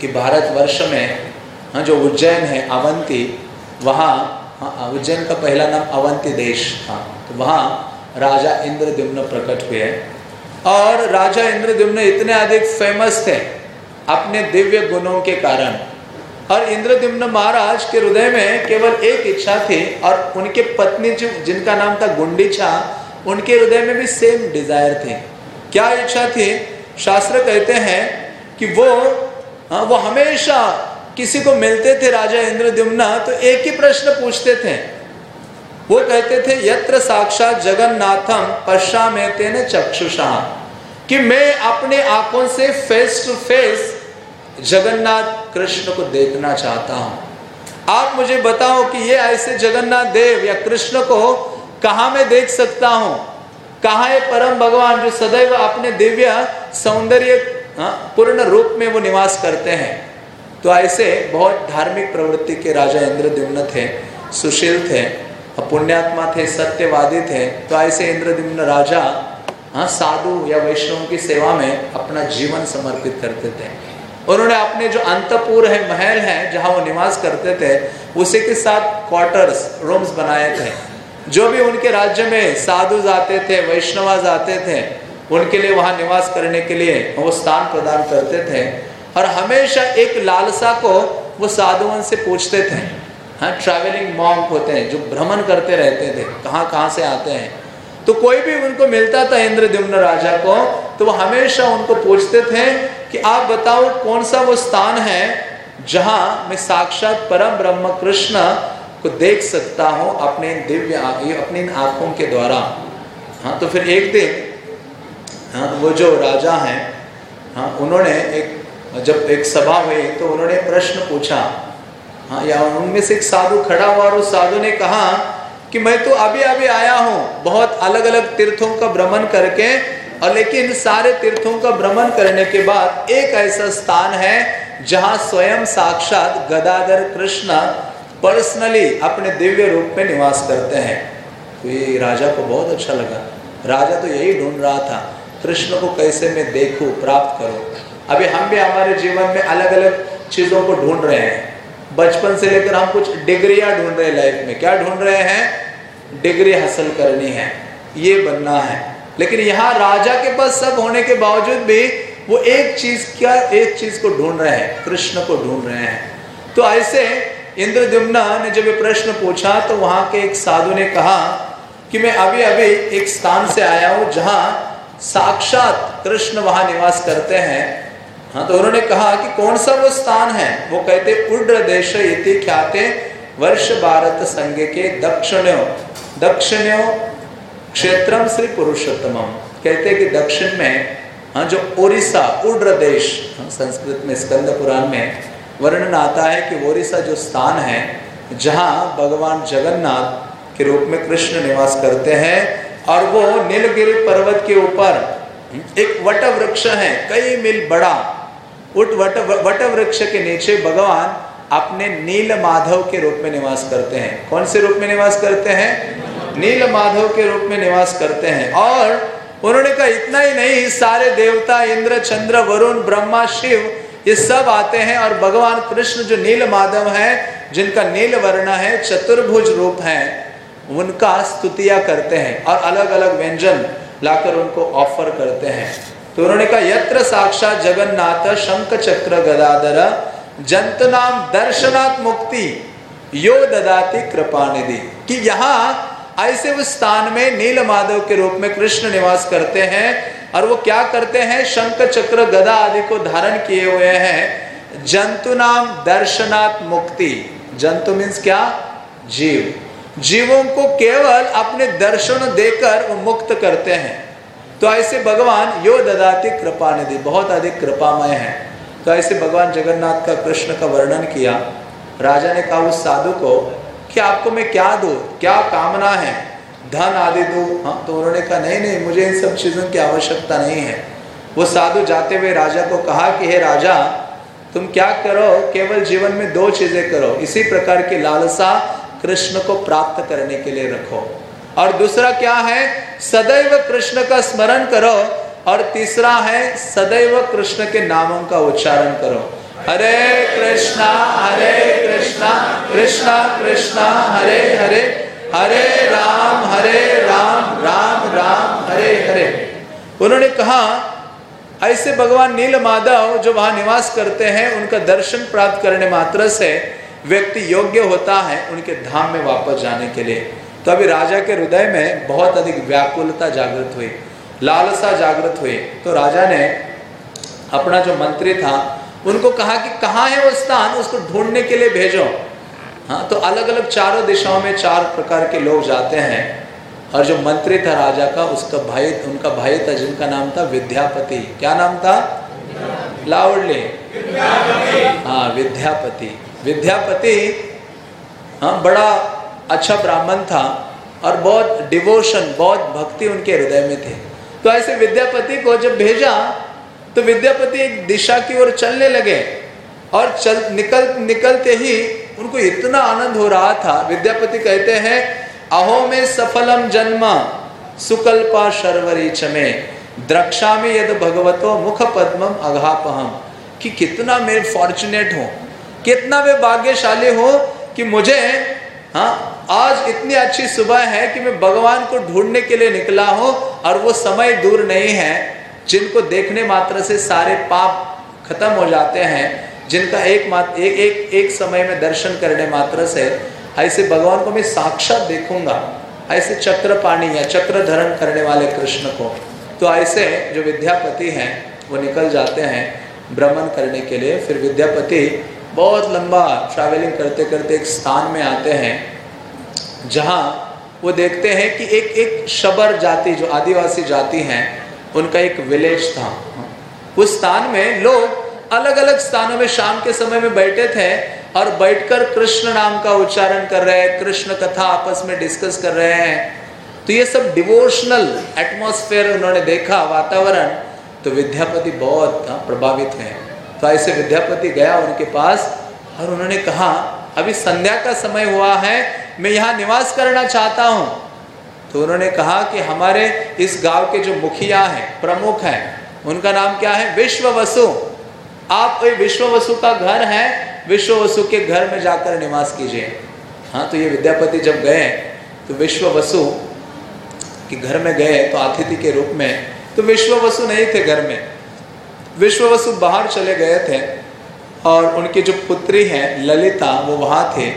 कि भारतवर्ष में हाँ जो उज्जैन है, अवंती, वहाँ हाँ उज्जैन का पहला नाम अवंती देश हाँ तो वहाँ राजा इंद्रद्युम्न प्रकट हुए। और राजा इंद्रद्युम्न इतने अधिक फ़ेमस थे अपने दिव्य गुणों के कारण। और इंद्रद्युम्न महाराज के हृदय में केवल एक इच्छा थी और उनके पत्नी जिनका नाम था गुंडीचा उनके हृदय में भी सेम डिज़ायर थे। क्या इच्छा थी? शास्त्र कहते हैं कि वो हाँ वो हमेशा किसी को मिलते थे राजा इंद्रद्युम्ना तो एक ही प्रश्न पूछते थे। वो कहते थे, यत्र साक्षात जगन्नाथम पश्चा में तेने चक्षुषा, कि मैं अपने आँखों से face to face Jagannath Krishna को देखना चाहता हूँ। आप मुझे बताओ कि ये ऐसे जगन्नाथ देव या कृष्ण को कहा मैं देख सकता हूँ? कहा है परम भगवान जो सदैव अपने दिव्य सौंदर्य हाँ, पूर्ण रूप में वो निवास करते हैं? तो ऐसे बहुत धार्मिक प्रवृत्ति के राजा इंद्रद्युम्न थे सुशील थे पुण्यात्मा थे सत्यवादी थे। तो ऐसे इंद्रद्युम्न राजा हाँ साधु या वैष्णव की सेवा में अपना जीवन समर्पित करते थे। उन्होंने अपने जो अंतपुर है महल है जहाँ वो निवास करते थे उसी के साथ क्वार्टर्स रूम्स बनाए थे। जो भी उनके राज्य में साधु आते थे, वैष्णव आते थे, उनके लिए वहाँ निवास करने के लिए वो स्थान प्रदान करते थे और हमेशा एक लालसा को वो साधुओं से पूछते थे। हाँ ट्रैवलिंग मॉन्क होते हैं, जो भ्रमण करते रहते थे, कहाँ कहाँ से आते हैं। तो कोई भी उनको मिलता था इंद्रद्युम्न राजा को तो वो हमेशा उनको पूछते थे कि आप बताओ कौन सा वो स्थान है जहाँ मैं साक्षात परम ब्रह्म कृष्ण को देख सकता हूँ अपने दिव्य अपनी आँखों के द्वारा। हाँ तो फिर एक दिन हाँ वो जो राजा हैं हाँ उन्होंने एक, जब एक सभा हुई तो उन्होंने प्रश्न पूछा। हाँ या उनमें से एक साधु खड़ा हुआ और उस साधु ने कहा कि मैं तो अभी अभी आया हूँ, बहुत अलग अलग तीर्थों का भ्रमण करके, और लेकिन सारे तीर्थों का भ्रमण करने के बाद एक ऐसा स्थान है जहाँ स्वयं साक्षात गदाधर कृष्ण पर्सनली अपने दिव्य रूप में निवास करते हैं। तो ये राजा को बहुत अच्छा लगा। राजा तो यही ढूंढ रहा था, कृष्ण को कैसे मैं देखूँ, प्राप्त करूँ। अभी हम भी हमारे जीवन में अलग अलग चीज़ों को ढूंढ रहे हैं। बचपन से लेकर हम कुछ डिग्रियाँ ढूंढ रहे हैं लाइफ में। क्या ढूंढ रहे हैं? डिग्री हासिल करनी है। ये बनना है। लेकिन यहाँ राजा के पास सब होने के बावजूद भी वो एक चीज़ क्या, एक चीज़ को ढूंढ रहे हैं। कृष्ण को ढूंढ रहे हैं। तो ऐसे इंद्रद्युम्ना ने जब ये प्रश्न पूछा तो वहाँ के एक साधु ने कहा कि मैं अभी अभी एक स्थान से आया हूँ जहाँ साक्षात कृष्ण वहाँ निवास करते हैं। हाँ तो उन्होंने कहा कि कौन सा वो स्थान है? वो कहते उड्र देश इति ख्याते वर्ष भारत संघ के दक्षिण्यो। दक्षिण्यो क्षेत्रम श्री पुरुषोत्तम कहते कि दक्षिण में हाँ जो ओडिशा उड्र देश हाँ, संस्कृत में स्कंद पुराण में वर्णन आता है कि ओडिशा जो स्थान है, जहाँ भगवान जगन्नाथ के रूप में कृष्ण निवास करते हैं, और वो नीलगिरी पर्वत के ऊपर, एक वट वृक्ष है, कई मील बड़ा। उट वट वट वृक्ष के नीचे भगवान अपने नील माधव के रूप में निवास करते हैं। कौन से रूप में निवास करते हैं? नील माधव के रूप में निवास करते हैं। और उन्होंने कहा, इतना ही नहीं, सारे देवता, इंद्र, चंद्र, वरुण, ब्रह्मा, शिव ये सब आते हैं और भगवान कृष्ण जो नील माधव है, जिनका नील वर्ण है, चतुर्भुज रूप है, उनका स्तुतिया करते हैं और अलग अलग व्यंजन लाकर उनको ऑफ़र करते हैं। तो उन्होंने कहा, यत्र साक्षात जगन्नाथ शंख चक्र गदाधर जंत नाम दर्शनात् मुक्ति, यो ददाती कृपा निधि कि यहाँ ऐसे उस स्थान में नील माधव के रूप में कृष्ण निवास करते हैं और वो क्या करते हैं? शंख चक्र गदा आदि को धारण किए हुए हैं। जंतु नाम दर्शनात् मुक्ति। जंतु मीन्स क्या? जीव। जीवों को केवल अपने दर्शन देकर वो मुक्त करते हैं। तो ऐसे भगवान, यो ददाती कृपा निधि बहुत अधिक कृपामय है। तो ऐसे भगवान जगन्नाथ का, कृष्ण का वर्णन किया। राजा ने कहा, उस साधु को, कि आपको मैं क्या दू? क्या कामना है? धन आदि दू हाँ तो उन्होंने कहा, नहीं नहीं, मुझे इन सब चीज़ों की आवश्यकता नहीं है। वो साधु जाते हुए राजा को कहा कि, हे राजा, तुम क्या करो? केवल जीवन में दो चीज़ें करो। इसी प्रकार की लालसा कृष्ण को प्राप्त करने के लिए रखो। और दूसरा क्या है? सदैव कृष्ण का स्मरण करो। और तीसरा है, सदैव कृष्ण के नामों का उच्चारण करो। हरे कृष्णा हरे कृष्णा कृष्णा कृष्णा, हरे हरे हरे राम हरे राम राम राम, हरे हरे। उन्होंने कहा, ऐसे भगवान नील माधव जो वहाँ निवास करते हैं, उनका दर्शन प्राप्त करने मात्र से व्यक्ति योग्य होता है उनके धाम में वापस जाने के लिए। तो अभी राजा के हृदय में बहुत अधिक व्याकुलता जागृत हुई, लालसा जागृत हुई। तो राजा ने अपना जो मंत्री था, उनको कहा कि कहाँ है वो स्थान, उसको ढूँढने के लिए भेजो। हाँ तो अलग अलग चारों दिशाओं में चार प्रकार के लोग जाते हैं और जो मंत्री था राजा का उसका भाई उनका भाई था जिनका नाम था विद्यापति। क्या नाम था? लाउडली हाँ विद्यापति। विद्यापति हाँ बड़ा अच्छा ब्राह्मण था और बहुत डिवोशन बहुत भक्ति उनके हृदय में थे। तो ऐसे विद्यापति को जब भेजा तो विद्यापति एक दिशा की ओर चलने लगे। और चल, निकल, निकलते ही उनको इतना आनंद हो रहा था। विद्यापति कहते हैं, अहो में सफलम जन्म, सुकल्पा शर्वरी चमे। द्रक्षा में यद भगवतो मुख पद्मम अघापहम। कि कितना मैं फॉर्चुनेट हूँ। कितना वे भाग्यशाली हूँ कि मुझे हाँ आज इतनी अच्छी सुबह है कि मैं भगवान को ढूँढने के लिए निकला हूँ और वो समय दूर नहीं है, जिनको देखने मात्र से सारे पाप खत्म हो जाते हैं। जिनका एक मात्र एक एक एक समय में दर्शन करने मात्र से ऐसे भगवान को मैं साक्षात देखूँगा ऐसे चक्र पाणी या चक्र धरण करने वाले कृष्ण को तो ऐसे जो विद्यापति हैं, वो निकल जाते हैं भ्रमण करने के लिए। फिर विद्यापति बहुत लंबा ट्रैवलिंग करते करते एक स्थान में आते हैं, जहाँ वो देखते हैं कि एक एक शबर जाति, जो आदिवासी जाति हैं, उनका एक विलेज था। उस स्थान में लोग अलग अलग स्थानों में शाम के समय में बैठे थे और बैठकर कृष्ण नाम का उच्चारण कर रहे हैं कृष्ण कथा आपस में डिस्कस कर रहे हैं। तो ये सब डिवोशनल एटमोस्फेयर उन्होंने देखा वातावरण। तो विद्यापति बहुत हाँ, प्रभावित हैं। तो ऐसे विद्यापति गया उनके पास और उन्होंने कहा अभी संध्या का समय हुआ है मैं यहाँ निवास करना चाहता हूँ। तो उन्होंने कहा कि हमारे इस गाँव के जो मुखिया हैं प्रमुख हैं उनका नाम क्या है? विश्व वसु आप विश्व वसु का घर है विश्व वसु के घर में जाकर निवास कीजिए। हाँ तो ये विद्यापति जब गए तो विश्व वसु के घर में गए तो अतिथि के रूप में तो विश्व वसु नहीं थे घर में। विश्व वसु बाहर चले गए थे, और उनकी जो पुत्री हैं, ललिता, वो वहाँ थे।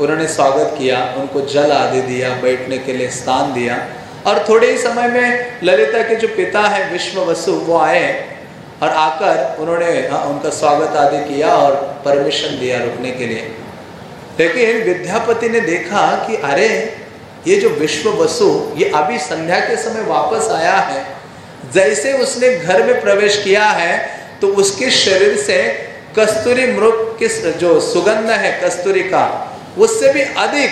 उन्होंने स्वागत किया, उनको जल आदि दिया, बैठने के लिए स्थान दिया। और थोड़े ही समय में ललिता के जो पिता है विश्व वसु वो आए और आकर उन्होंने हाँ, उनका स्वागत आदि किया और परमिशन दिया रुकने के लिए। लेकिन विद्यापति ने देखा कि अरे ये जो विश्व वसु ये अभी संध्या के समय वापस आया है। जैसे उसने घर में प्रवेश किया है तो उसके शरीर से कस्तूरी मृग किस जो सुगंध है कस्तूरी का उससे भी अधिक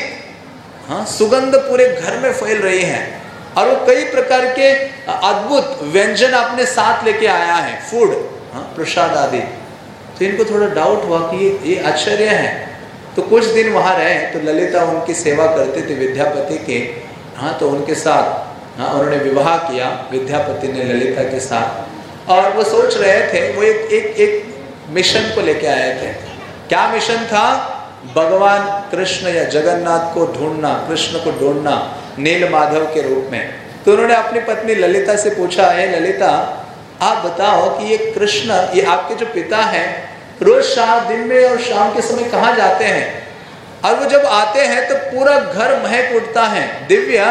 हाँ सुगंध पूरे घर में फैल रही है। और वो कई प्रकार के अद्भुत व्यंजन अपने साथ लेके आया है फ़ूड हाँ प्रसाद आदि। तो इनको थोड़ा डाउट हुआ कि ये ये आश्चर्य है। तो कुछ दिन वहाँ रहे तो ललिता उनकी सेवा करते थे विद्यापति के हाँ तो उनके साथ हाँ उन्होंने विवाह किया विद्यापति ने ललिता के साथ। और वो सोच रहे थे, वो एक एक एक मिशन को लेके आए थे। क्या मिशन था? भगवान कृष्ण या जगन्नाथ को ढूंढना, कृष्ण को ढूंढना। नील माधव के रूप में। तो उन्होंने अपनी पत्नी ललिता से पूछा है ललिता, आप बताओ कि ये कृष्ण, ये आपके जो पिता हैं, रोज शाम, दिन में और शाम के समय कहाँ जाते हैं? और वो जब आते हैं तो पूरा घर महक उठता है, दिव्य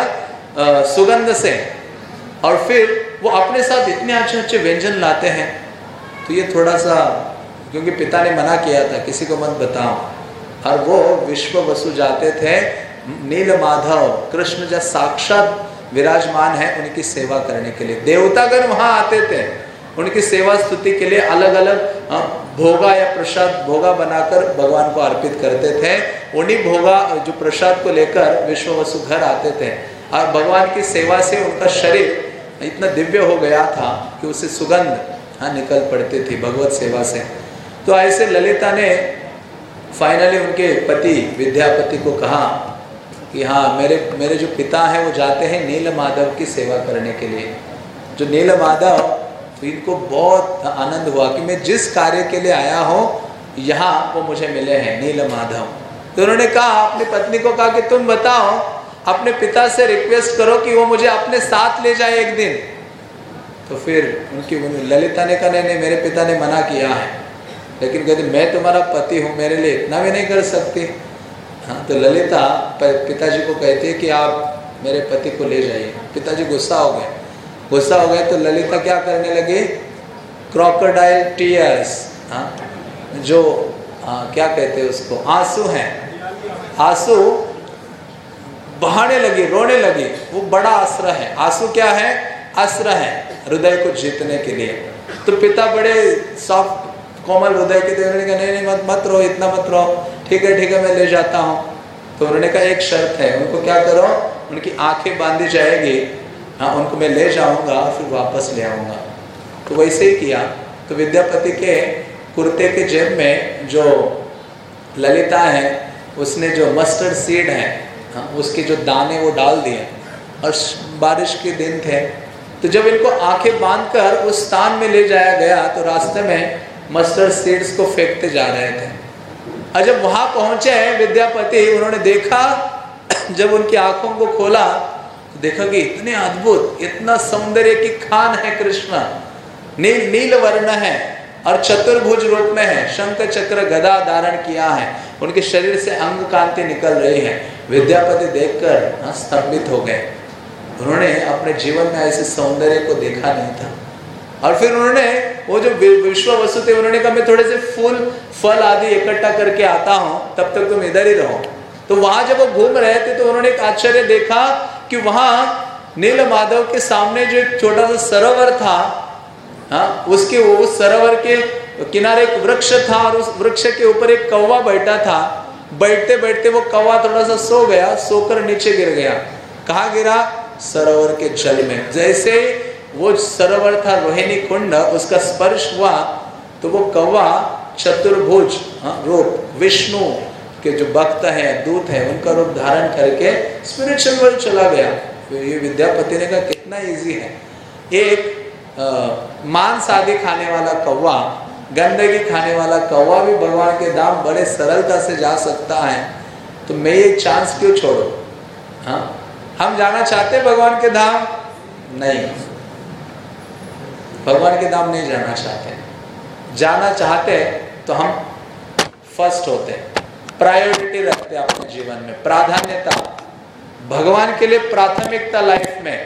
सुगंध से। और फिर वो अपने साथ इतने अच्छे अच्छे व्यंजन लाते हैं। तो ये थोड़ा सा, क्योंकि पिता ने मना किया था, किसी को मत बताओ। और वो विश्व वसु जाते थे नील माधव कृष्ण जब साक्षात विराजमान है, उनकी सेवा करने के लिए। देवतागण वहाँ आते थे। उनकी सेवा स्तुति के लिए अलग अलग भोगा या प्रसाद, भोगा बनाकर भगवान को अर्पित करते थे। उन्हीं भोगा, जो प्रसाद को लेकर विश्व वसु घर आते थे। और भगवान की सेवा से उनका शरीर इतना दिव्य हो गया था कि उसे सुगंध हाँ निकल पड़ती थी भगवत सेवा से। तो ऐसे ललिता ने फाइनली उनके पति, विद्यापति को कहा कि हाँ मेरे मेरे जो पिता हैं, वो जाते हैं नील माधव की सेवा करने के लिए। जो नील माधव तो इनको बहुत आनंद हुआ कि मैं जिस कार्य के लिए आया हूँ, यहाँ वो मुझे मिले हैं, नील माधव। तो उन्होंने कहा, अपनी पत्नी को कहा कि तुम बताओ, अपने पिता से रिक्वेस्ट करो कि वो मुझे अपने साथ ले जाए एक दिन। तो फिर उनकी ललिता ने कहा, नहीं नहीं, मेरे पिता ने मना किया है। लेकिन कहते, मैं तुम्हारा पति हूँ, मेरे लिए इतना भी नहीं कर सकती। हाँ तो ललिता पिताजी को कहती है कि आप मेरे पति को ले जाइए। पिताजी गुस्सा हो गए। गुस्सा हो गए तो ललिता क्या करने लगे? क्रोकोडाइल टीयर्स हाँ जो हाँ क्या कहते हैं उसको? आँसू हैं। आँसू बहाने लगे, रोने लगे। वो बड़ा अस्त्र है। आँसू क्या है? अस्त्र है हृदय को जीतने के लिए। तो पिता बड़े सॉफ्ट कोमल हृदय के थे। नहीं नहीं, मत मत रहो इतना मत रहो ठीक है ठीक है, मैं ले जाता हूँ। तो उन्होंने कहा, एक शर्त है। उनको क्या करो? उनकी आँखें बांधी जाएगी। हाँ उनको मैं ले जाऊँगा, फिर वापस ले आऊँगा। तो वैसे ही किया। तो विद्यापति के कुर्ते के जेब में जो ललिता है, उसने जो मस्टर्ड सीड है हाँ उसके जो दाने वो डाल दिए। और बारिश के दिन थे। तो जब इनको आँखें बांधकर उस स्थान में ले जाया गया तो रास्ते में मस्टर्ड सीड्स को फेंकते जा रहे थे। और जब वहाँ पहुँचे विद्यापति, उन्होंने देखा, जब उनकी आँखों को खोला तो देखा कि इतने अद्भुत, इतना सौंदर्य की खान है कृष्ण। नील नील वर्ण है और चतुर्भुज रूप में है। शंख चक्र गदा धारण किया है। उनके शरीर से अंग कांति निकल रही है। विद्यापति देखकर स्तंभित हो गए। उन्होंने अपने जीवन में ऐसे सौंदर्य को देखा नहीं था। और फिर उन्होंने वो जो विश्व वस्तु थे, उन्होंने कहा, मैं थोड़े से फूल, फल आदि इकट्ठा करके आता हूँ, तब तक तुम इधर ही रहो। तो वहाँ जब वो घूम रहे थे तो उन्होंने एक आश्चर्य देखा कि वहाँ नील माधव के सामने जो एक छोटा सा सरोवर था हाँ उसके, उस सरोवर के किनारे एक वृक्ष था और उस वृक्ष के ऊपर एक कौवा बैठा था। बैठते बैठते वो कौवा थोड़ा सा सो गया, सोकर नीचे गिर गया। कहा गिरा? सरोवर के जल में। जैसे वो सरोवर था रोहिणी कुंड उसका स्पर्श हुआ तो वो कौवा चतुर्भुज हाँ, रूप विष्णु के जो भक्त है दूत है उनका रूप धारण करके स्पिरिचुअल वर्ल्ड चला गया। तो ये विद्यापति ने कहा कितना इजी है। एक मांस आदि खाने वाला कौवा गंदगी खाने वाला कौवा भी भगवान के दाम बड़े सरलता से जा सकता है। तो मैं ये चांस क्यों छोड़ो? हाँ हम जाना चाहते भगवान के धाम? नहीं। भगवान के धाम नहीं जाना चाहते। जाना चाहते तो हम फ़र्स्ट होते। प्रायोरिटी रखते अपने जीवन में। प्राधान्यता। भगवान के लिए प्राथमिकता लाइफ में।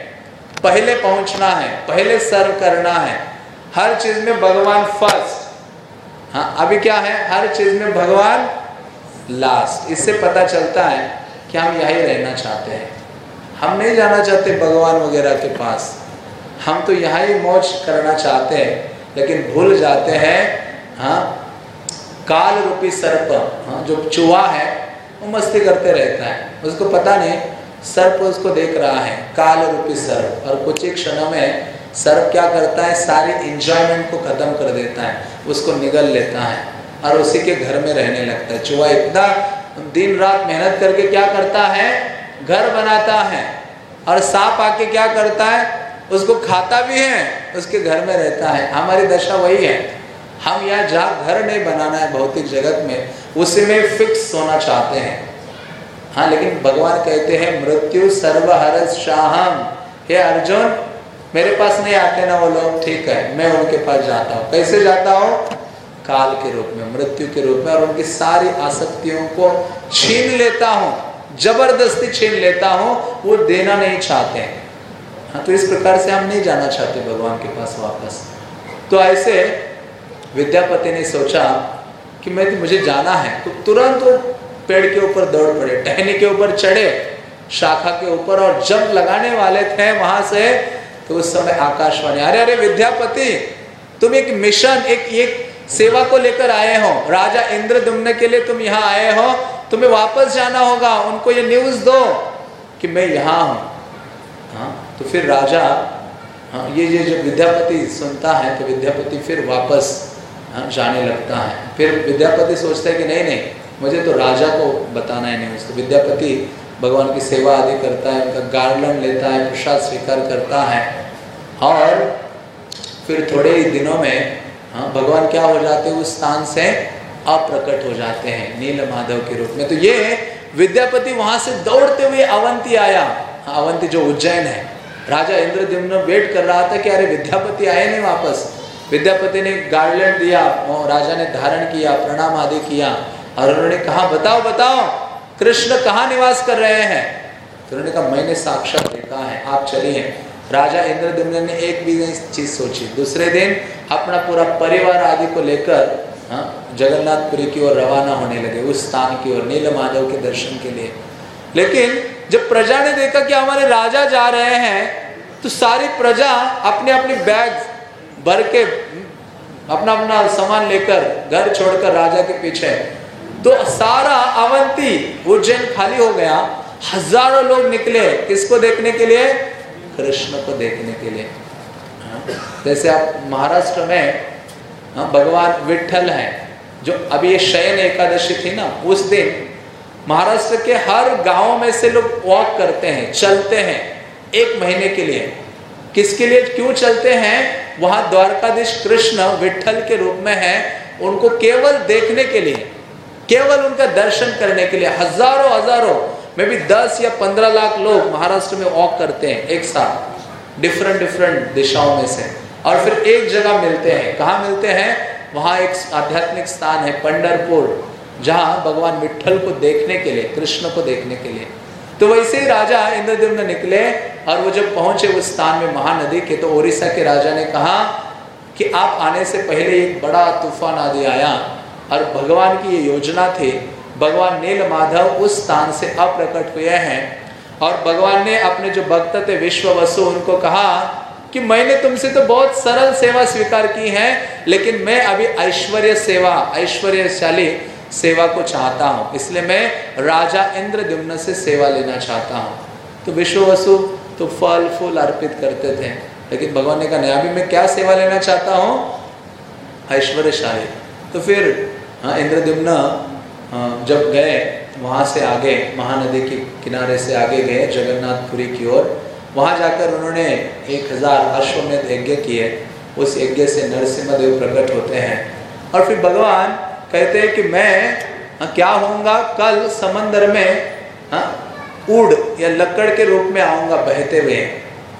पहले पहुँचना है, पहले सर्व करना है। हर चीज़ में भगवान फ़र्स्ट हाँ अभी क्या है? हर चीज़ में भगवान लास्ट इससे पता चलता है कि हम यही रहना चाहते हैं। हम नहीं जाना चाहते भगवान वगैरह के पास। हम तो यहाँ ही मौज करना चाहते हैं, लेकिन भूल जाते हैं हाँ काल रूपी सर्प हाँ जो चूहा है, वो मस्ती करते रहता है। उसको पता नहीं, सर्प उसको देख रहा है, काल रूपी सर्प। और कुछ ही क्षणों में सर्प क्या करता है, सारी इंजॉयमेंट को खत्म कर देता है, उसको निगल लेता है और उसी के घर में रहने लगता है। चूहा इतना दिन रात मेहनत करके क्या करता है, घर बनाता है और सांप आके क्या करता है उसको खाता भी है, उसके घर में रहता है। हमारी दशा वही है। हम यहाँ जहाँ घर नहीं बनाना है भौतिक जगत में, उसी में फिक्स होना चाहते हैं। हाँ लेकिन भगवान कहते हैं, मृत्यु सर्वहर शाहम। हे अर्जुन, मेरे पास नहीं आते ना वो लोग, ठीक है, मैं उनके पास जाता हूँ। कैसे जाता हूँ? काल के रूप में, मृत्यु के रूप में, और उनकी सारी आसक्तियों को छीन लेता हूँ, ज़बरदस्ती छीन लेता हूँ, वो देना नहीं चाहते हाँ। तो इस प्रकार से हम नहीं जाना चाहते भगवान के पास वापस। तो ऐसे विद्यापति ने सोचा कि मैं मुझे जाना है तो तुरंत वो पेड़ के ऊपर दौड़ पड़े, टहनी के ऊपर चढ़े, शाखा के ऊपर और जब लगाने वाले थे वहाँ से तो उस समय आकाशवाणी, अरे अरे, विद्यापति, तुम एक मिशन, एक एक सेवा को लेकर आए हो। राजा इंद्रदुम्न के लिए तुम यहाँ आए हो। तुम्हें वापस जाना होगा, उनको ये न्यूज़ दो कि मैं यहाँ हूँ। हाँ तो फिर राजा हाँ ये ये जब विद्यापति सुनता है तो विद्यापति फिर वापस हाँ, जाने लगता है। फिर विद्यापति सोचता है कि नहीं नहीं मुझे तो राजा को बताना है न्यूज़ तो विद्यापति भगवान की सेवा आदि करता है उनका गार्लन लेता है प्रसाद स्वीकार करता है। और फिर थोड़े ही दिनों में हाँ भगवान क्या हो जाते हैं उस स्थान से अप्रकट हो जाते हैं नील माधव के रूप में। तो ये विद्यापति वहाँ से दौड़ते हुए अवंती आया। हाँ, अवंती जो उज्जैन है राजा इंद्रद्युम्न वेट कर रहा था कि अरे विद्यापति आए नहीं वापस। विद्यापति ने गार्डलैंड दिया राजा ने धारण किया, प्रणाम आदि किया। और उन्होंने कहा, बताओ बताओ, कृष्ण कहाँ निवास कर रहे हैं? तो उन्होंने कहा, मैंने साक्षात देखा है, आप चलिए। राजा इंद्रद्युम्न ने एक भी चीज़ सोची। दूसरे दिन अपना पूरा परिवार आदि को लेकर हाँ जगन्नाथपुरी की ओर रवाना होने लगे, उस स्थान की ओर नील माधव के दर्शन के लिए। लेकिन जब प्रजा ने देखा कि हमारे राजा जा रहे हैं तो सारी प्रजा अपने अपने बैग भर के अपना अपना सामान लेकर घर छोड़कर राजा के पीछे। तो सारा अवंती उज्जैन खाली हो गया। हज़ारों लोग निकले किसको देखने के लिए? कृष्ण को देखने के लिए। हाँ, जैसे आप महाराष्ट्र में हाँ, भगवान विठल है जो अभी ये शयन एकादशी थी ना उस दिन महाराष्ट्र के हर गाँव में से लोग वॉक करते हैं, चलते हैं, एक महीने के लिए। किसके लिए क्यों चलते हैं? वहाँ द्वारकाधीश कृष्ण विठल के रूप में है, उनको केवल देखने के लिए, केवल उनका दर्शन करने के लिए। हज़ारों हज़ारों में भी दस या पंद्रह लाख लोग महाराष्ट्र में वॉक करते हैं एक साथ डिफरेंट डिफरेंट दिशाओं में से। और फिर एक जगह मिलते हैं। कहाँ मिलते हैं? वहाँ एक आध्यात्मिक स्थान है पंडरपुर जहाँ भगवान विठल को देखने के लिए, कृष्ण को देखने के लिए। तो वैसे ही राजा इंद्रद्युम्न निकले और वो जब पहुँचे उस स्थान में महानदी के तो ओडिशा के राजा ने कहा कि आप आने से पहले एक बड़ा तूफ़ान आदि आया और भगवान की ये योजना थी, भगवान नील माधव उस स्थान से अप्रकट हुए हैं। और भगवान ने अपने जो भक्त थे विश्व वसु उनको कहा कि मैंने तुमसे तो बहुत सरल सेवा स्वीकार की है, लेकिन मैं अभी ऐश्वर्य सेवा, ऐश्वर्यशाली सेवा को चाहता हूँ। इसलिए मैं राजा इंद्र से सेवा लेना चाहता हूँ। तो विश्व वसु तो फल, फूल अर्पित करते थे। लेकिन भगवान ने कहा, नहीं, अभी मैं क्या सेवा लेना चाहता हूँ? ऐश्वर्यशाली तो फिर हाँ इंद्रद्युम्न जब गए, वहाँ से आगे, महानदी के किनारे से आगे गए, जगन्नाथपुरी की ओर। वहाँ जाकर उन्होंने एक हज़ार अश्वमेध यज्ञ किए। उस यज्ञ से नरसिम्हा देव प्रकट होते हैं। और फिर भगवान कहते हैं कि मैं हाँ, क्या होऊँगा? कल समंदर में हाँ, उड़ या लकड़ के रूप में आऊँगा बहते हुए।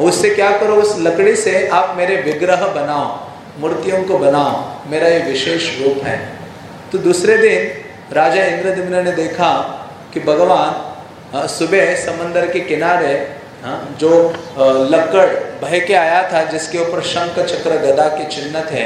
उससे क्या करो? उस लकड़ी से आप मेरे विग्रह बनाओ मूर्तियों को बनाओ। मेरा ये विशेष रूप है। तो दूसरे दिन राजा इंद्रदिम्न ने देखा कि भगवान सुबह समंदर के किनारे जो लकड़ बह के आया था जिसके ऊपर शंख चक्र गदा के चिन्ह थे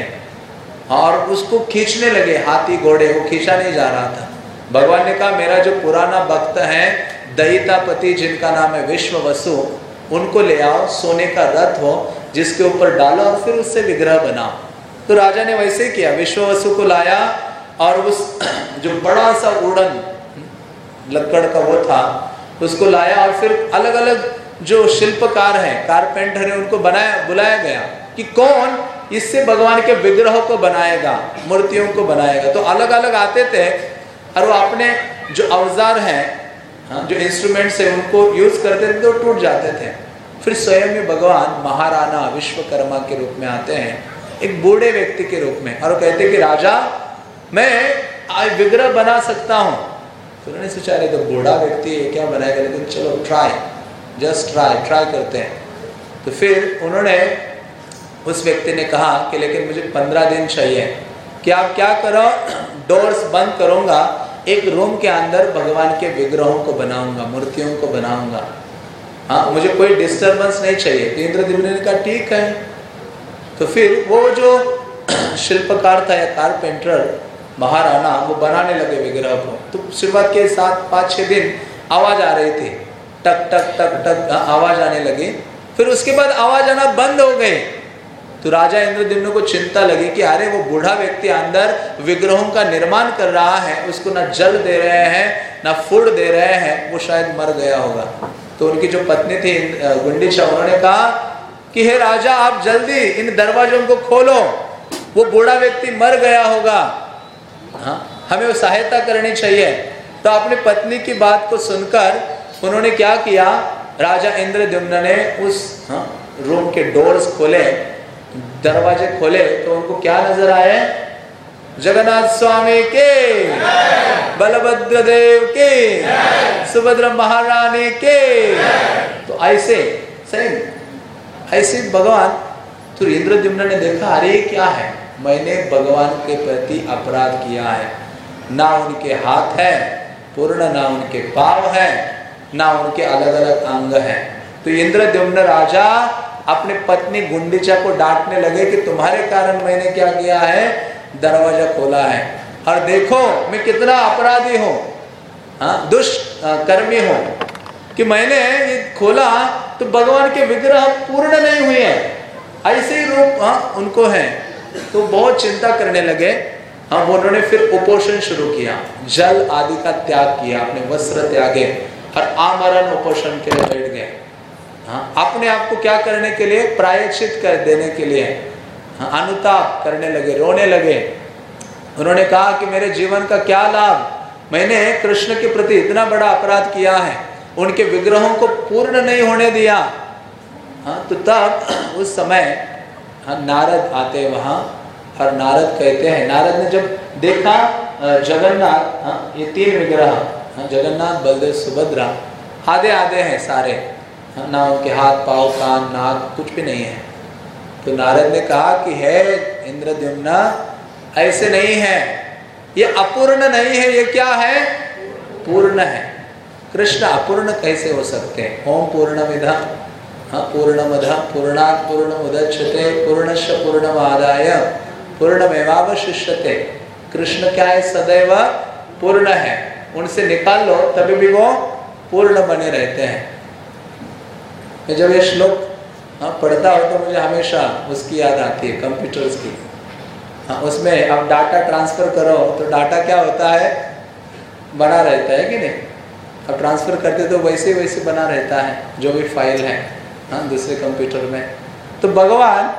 और उसको खींचने लगे, हाथी घोड़े वो खींचा नहीं जा रहा था। भगवान ने कहा, मेरा जो पुराना भक्त है, दयितापति, जिनका नाम है विश्व वसु उनको ले आओ, सोने का रथ हो, जिसके ऊपर डालो और फिर उससे विग्रह बनाओ। तो राजा ने वैसे किया विश्व वसु को लाया और उस जो बड़ा सा उड़न लकड़ का वो था, उसको लाया और फिर अलग अलग जो शिल्पकार हैं, कारपेंटर है, उनको बनाया, बुलाया गया कि कौन इससे भगवान के विग्रह को बनाएगा मूर्तियों को बनाएगा। तो अलग अलग आते थे और वो अपने जो औज़ार हैं हाँ, जो इंस्ट्रूमेंट्स है उनको यूज़ करते थे तो टूट जाते थे। फिर स्वयं ही भगवान महाराणा विश्वकर्मा के रूप में आते हैं एक बूढ़े व्यक्ति के रूप में। और कहते कि राजा मैं विग्रह बना सकता हूँ। तो उन्होंने सोचा तो बूढ़ा व्यक्ति क्या बनाएगा? लेकिन चलो ट्राई जस्ट ट्राई ट्राई करते हैं। तो फिर उन्होंने उस व्यक्ति ने कहा कि लेकिन मुझे पंद्रह दिन चाहिए। कि आप क्या करो? डोर्स बंद करूँगा, एक रूम के अंदर भगवान के विग्रहों को बनाऊँगा, मूर्तियों को बनाऊँगा। हाँ मुझे कोई डिस्टरबेंस नहीं चाहिए। तो इंद्रदेव ने कहा, ठीक है। तो फिर वो जो शिल्पकार था या कारपेंटर महाराणा, वो बनाने लगे विग्रह को। तो शुरुआत के साथ पाँच छः दिन आवाज़ आ रही थी। टक टक टक टक आवाज़ आने लगी। फिर उसके बाद आवाज़ आना बंद हो गई। तो राजा इंद्रदिम्न को चिंता लगी कि अरे वो बूढ़ा व्यक्ति अंदर विग्रहों का निर्माण कर रहा है उसको ना जल दे रहे हैं ना फ़ूड दे रहे हैं वो शायद मर गया होगा। तो उनकी जो पत्नी थी गुंडीचा उन्होंने कहा कि हे राजा आप जल्दी इन दरवाजों को खोलो वो बूढ़ा व्यक्ति मर गया होगा। हाँ हमें वो सहायता करनी चाहिए। तो अपनी पत्नी की बात को सुनकर उन्होंने क्या किया राजा इंद्रद्युम्न ने उस हाँ, रूम के डोर्स खोले दरवाजे खोले तो उनको क्या नज़र आए? जगन्नाथ स्वामी के। बलभद्र देव के। सुभद्र महारानी के। तो ऐसे, सही? ऐसे भगवान तो इंद्रद्युम्न ने देखा, अरे क्या है? मैंने भगवान के प्रति अपराध किया है। ना उनके हाथ है, पूर्ण ना उनके पाव है, ना उनके अलग अलग अंग है। तो इंद्रद्युम्न राजा अपने पत्नी गुंडीचा को डांटने लगे कि तुम्हारे कारण मैंने क्या किया है? दरवाज़ा खोला है। और देखो, मैं कितना अपराधी हूँ हाँ दुष्कर्मी हूँ। कि मैंने ये खोला तो भगवान के विग्रह पूर्ण नहीं हुए हैं। ऐसे ही रूप हाँ उनको है। तो बहुत चिंता करने लगे। हाँ उन्होंने फिर उपोषण शुरू किया। जल आदि का त्याग किया, अपने वस्त्र त्यागे और आमरण उपोषण के लिए बैठ गए। हाँ अपने आप को क्या करने के लिए? प्रायश्चित कर देने के लिए। हाँ अनुताप करने लगे, रोने लगे। उन्होंने कहा कि मेरे जीवन का क्या लाभ? मैंने कृष्ण के प्रति इतना बड़ा अपराध किया है, उनके विग्रहों को पूर्ण नहीं होने दिया। हाँ तो तब उस समय हाँ नारद आते वहाँ, और नारद कहते हैं, नारद ने जब देखा जगन्नाथ हाँ ये तीन विग्रह हाँ जगन्नाथ, बलदेव, सुभद्रा आधे आधे हैं सारे। ना उनके हाथ, पाव, कान, नाक कुछ भी नहीं है। तो नारद ने कहा कि है इंद्रद्युम्ना, ऐसे नहीं है। ये अपूर्ण नहीं है, ये क्या है? पूर्ण है। कृष्ण अपूर्ण कैसे हो सकते हैं? ओम पूर्ण विधा हाँ पूर्ण मध पूर्णा पूर्ण उदच्छते पूर्णश पूर्णमादाय, पूर्णमेवावशिष्यते। कृष्ण क्या है? सदैव पूर्ण है। उनसे निकाल लो, तभी भी वो पूर्ण बने रहते हैं। जब ये श्लोक हाँ पढ़ता हो तो मुझे हमेशा उसकी याद आती है कंप्यूटर्स की। हाँ उसमें अब डाटा ट्रांसफ़र करो तो डाटा क्या होता है? बना रहता है कि नहीं? अब ट्रांसफ़र करते तो वैसे वैसे बना रहता है, जो भी फ़ाइल है हाँ दूसरे कंप्यूटर में। तो भगवान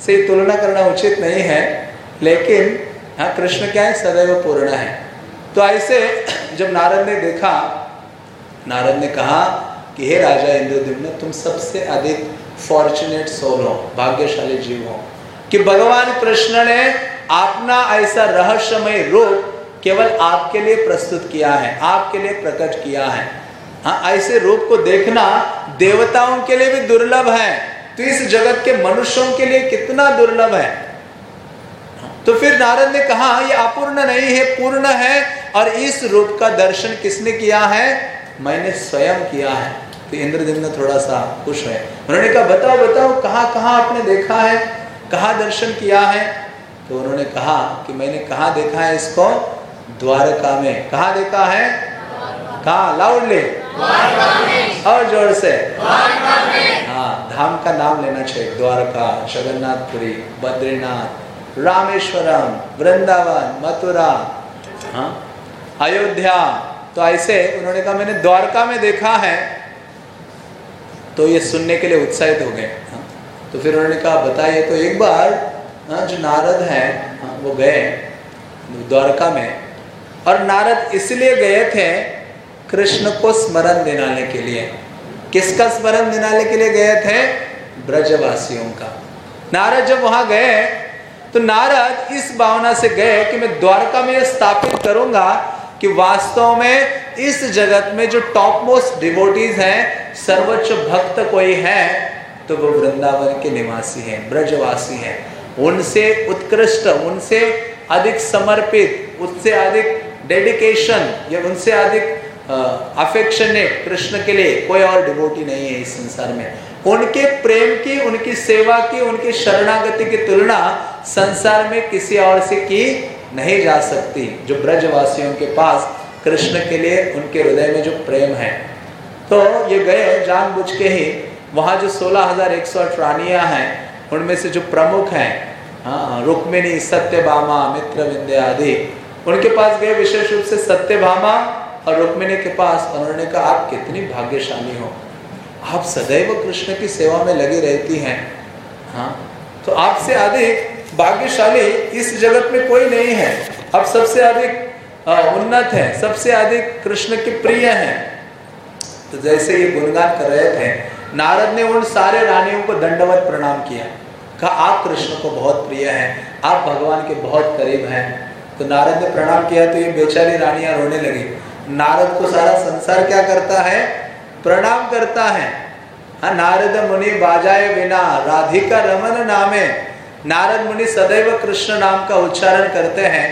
से तुलना करना उचित नहीं है, लेकिन हाँ कृष्ण क्या है? सदैव पूर्ण है। तो ऐसे जब नारद ने देखा, नारद ने कहा कि, हे राजा इंद्रद्युम्न तुम सबसे अधिक फॉर्चुनेट सोल हो, भाग्यशाली जीव हो। कि भगवान कृष्ण ने अपना ऐसा रहस्यमय रूप केवल आपके लिए प्रस्तुत किया है, आपके लिए प्रकट किया है। हाँ ऐसे रूप को देखना देवताओं के लिए भी दुर्लभ है। तो इस जगत के मनुष्यों के लिए कितना दुर्लभ है? तो फिर नारद ने कहा, ये अपूर्ण नहीं है, पूर्ण है, और इस रूप का दर्शन किसने किया है? मैंने स्वयं किया है। तो इंद्रदेव ने थोड़ा सा खुश है। उन्होंने कहा बताओ बताओ कहाँ कहाँ आपने देखा है? कहाँ दर्शन किया है? तो उन्होंने कहा कि मैंने कहा देखा है इसको? द्वारका में। कहा देखा है? कहा? लाउडली। और ज़ोर से। हाँ धाम का नाम लेना चाहिए। द्वारका जगन्नाथपुरी बद्रीनाथ रामेश्वरम वृंदावन मथुरा। हाँ अयोध्या। तो ऐसे उन्होंने कहा मैंने द्वारका में देखा है। तो ये सुनने के लिए उत्साहित हो गए। हाँ? तो फिर उन्होंने कहा बताइए तो एक बार हाँ, जो नारद है हाँ, वो गए द्वारका में और नारद इसलिए गए थे कृष्ण को स्मरण दिलाने के लिए। किसका स्मरण दिलाने के लिए गए थे? ब्रजवासियों का। नारद जब वहाँ गए तो नारद इस भावना से गए कि मैं द्वारका में स्थापित करूँगा कि वास्तव में इस जगत में जो टॉप मोस्ट डिवोटीज हैं, सर्वोच्च भक्त कोई है तो वो वृंदावन के निवासी हैं, ब्रजवासी हैं। उनसे उत्कृष्ट, उनसे अधिक समर्पित उससे अधिक डेडिकेशन या उनसे अधिक अफेक्शनेट कृष्ण के लिए कोई और डिवोटी नहीं है इस संसार में। उनके प्रेम की, उनकी सेवा की, उनकी शरणागति की तुलना संसार में किसी और से की नहीं जा सकती, जो ब्रजवासियों के पास कृष्ण के लिए उनके हृदय में जो प्रेम है। तो ये गए जानबूझ के ही, वहाँ जो सोलह हज़ार एक सौ रानियाँ हैं, उनमें से जो प्रमुख हैं हाँ रुक्मिणी, सत्यभामा मित्र विंध्या आदि, उनके पास गए विशेष रूप से सत्यभामा और रुक्मिणी के पास उन्होंने कहा, आप कितनी भाग्यशाली हो। आप सदैव कृष्ण की सेवा में लगी रहती हैं। हाँ तो आपसे अधिक भाग्यशाली इस जगत में कोई नहीं है। आप सबसे अधिक उन्नत है, सबसे अधिक कृष्ण के प्रिय हैं। तो जैसे ये गुणगान कर रहे थे, नारद ने उन सारे रानियों को दंडवत प्रणाम किया। कहा, आप कृष्ण को बहुत प्रिय हैं, आप भगवान के बहुत करीब हैं। तो नारद ने प्रणाम किया तो ये बेचारी रानियाँ रोने लगी। नारद को सारा संसार क्या करता है? प्रणाम करता है। हाँ नारद मुनि बाजाए बिना, राधिका रमन नामे नारद मुनि सदैव कृष्ण नाम का उच्चारण करते हैं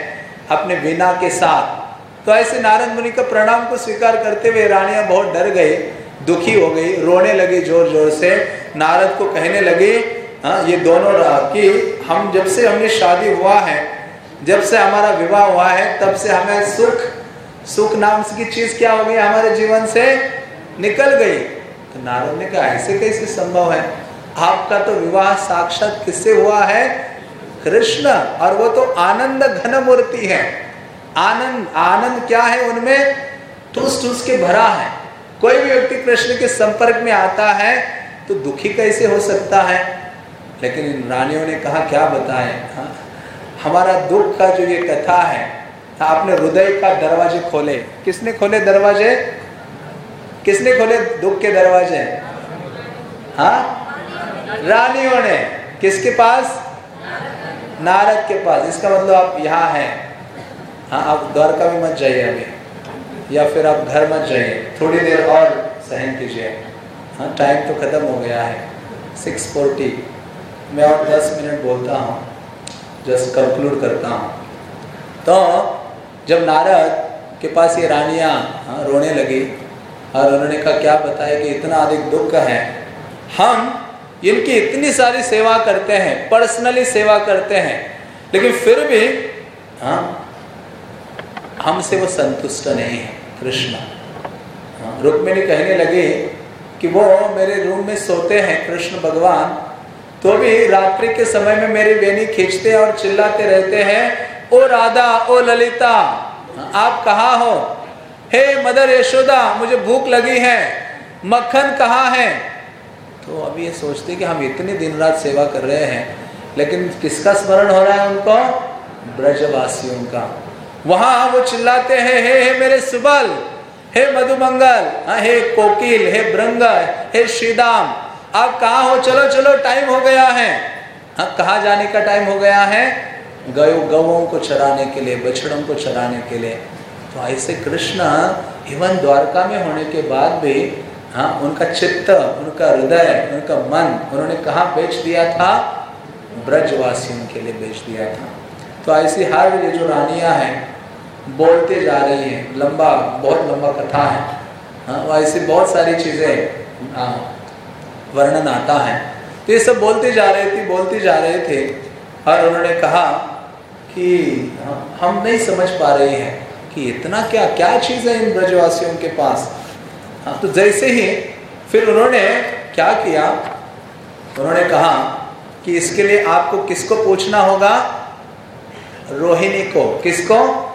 अपने बिना के साथ। तो ऐसे नारद मुनि का प्रणाम को स्वीकार करते हुए रानियाँ बहुत डर गई, दुखी हो गई, रोने लगी ज़ोर ज़ोर से। नारद को कहने लगी हाँ ये दोनों कि हम जब से हमने शादी हुआ है, जब से हमारा विवाह हुआ है, तब से हमें सुख सुख नाम की चीज़ क्या हो गई हमारे जीवन से? निकल गई। तो नारद ने कहा, ऐसे कैसे संभव है? आपका तो विवाह साक्षात किससे हुआ है? कृष्ण। और वो तो आनंद घन मूर्ति है। आनंद आनंद क्या है उनमें? ठूस ठूस के भरा है। कोई भी व्यक्ति कृष्ण के संपर्क में आता है तो दुखी कैसे हो सकता है? लेकिन इन रानियों ने कहा, क्या बताए? हाँ? हमारा दुख का जो ये कथा है, आपने हृदय का दरवाजे खोले। किसने खोले दरवाजे? किसने खोले दुख के दरवाजे? हाँ? रानियों ने। किसके पास? नारद के पास। इसका मतलब आप यहाँ हैं। हाँ आप द्वारका में मत जाइए अभी। या फिर आप घर मत जाइए। थोड़ी देर और सहन कीजिए। हाँ टाइम तो ख़त्म हो गया है। सिक्स फोर्टी मैं और दस मिनट बोलता हूँ। जस्ट कंक्लूड करता हूँ। तो जब नारद के पास ये रानियाँ हाँ, रोने लगी और उन्होंने कहा क्या बताया कि इतना अधिक दुख है? हम इनकी इतनी सारी सेवा करते हैं पर्सनली सेवा करते हैं। लेकिन फिर भी हाँ हमसे वो संतुष्ट नहीं है कृष्ण। हाँ, रुक्मिणी कहने लगे कि वो मेरे रूम में सोते हैं कृष्ण भगवान। तो भी रात्रि के समय में मेरी बेनी खींचते और चिल्लाते रहते हैं ओ राधा ओ ललिता आप कहा हो? हे मदर यशोदा मुझे भूख लगी है। मक्खन कहाँ है? तो अभी ये सोचते कि हम इतनी दिन रात सेवा कर रहे हैं, लेकिन किसका स्मरण हो रहा है उनको? ब्रजवासियों का। वहाँ वो चिल्लाते हैं, हे हे मेरे सुबल, हे मधुमंगल हाँ हे कोकिल, हे ब्रंग, हे श्रीदाम, आप कहा हो? चलो चलो टाइम हो गया है। हाँ कहा जाने का टाइम हो गया है? गौ गवों को चराने के लिए, बछड़ों को चराने के लिए। तो ऐसे कृष्ण इवन द्वारका में होने के बाद भी हाँ उनका चित्त उनका हृदय उनका मन उन्होंने कहा बेच दिया था? ब्रजवासियों के लिए बेच दिया था। तो ऐसी हर ये जो रानियाँ हैं बोलते जा रही हैं लंबा बहुत लंबा कथा है। हाँ ऐसी बहुत सारी चीज़ें हाँ, वर्णन आता है। तो ये सब बोलते जा रहे थे बोलते जा रहे थे और उन्होंने कहा कि हाँ, हम नहीं समझ पा रहे हैं कि इतना क्या क्या चीज़ है इन ब्रजवासियों के पास? हाँ तो जैसे ही फिर उन्होंने क्या किया? उन्होंने कहा कि इसके लिए आपको किसको पूछना होगा? रोहिणी को। किसको?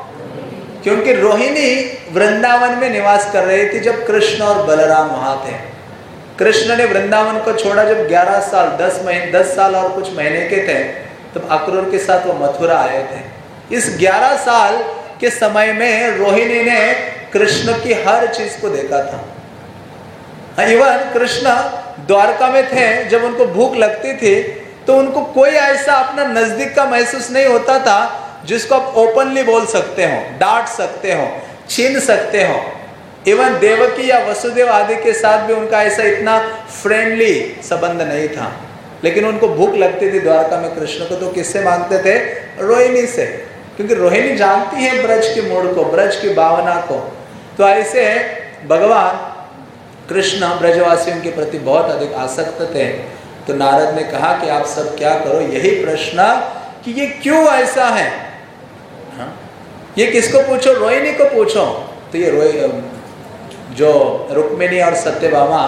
क्योंकि रोहिणी वृंदावन में निवास कर रही थी जब कृष्ण और बलराम वहाँ थे। कृष्ण ने वृंदावन को छोड़ा जब 11 साल 10 महीने 10 साल और कुछ महीने के थे, तब अक्रूर के साथ वो मथुरा आए थे। इस 11 साल के समय में रोहिणी ने कृष्ण की हर चीज़ को देखा था। इवन कृष्ण द्वारका में थे, जब उनको भूख लगती थी तो उनको कोई ऐसा अपना नज़दीक का महसूस नहीं होता था, जिसको आप ओपनली बोल सकते हो, डांट सकते हो, छीन सकते हो। इवन देवकी या वसुदेव आदि के साथ भी उनका ऐसा इतना फ्रेंडली संबंध नहीं था। लेकिन उनको भूख लगती थी द्वारका में कृष्ण को तो किससे मांगते थे? रोहिणी से। क्योंकि रोहिणी जानती है ब्रज के मूड को, ब्रज की भावना को। तो ऐसे भगवान कृष्ण ब्रजवासियों के प्रति बहुत अधिक आसक्त थे। तो नारद ने कहा कि आप सब क्या करो? यही प्रश्न कि ये क्यों ऐसा है? हा? ये किसको पूछो? रोहिणी को पूछो। तो ये रोहि जो रुक्मिणी और सत्यभामा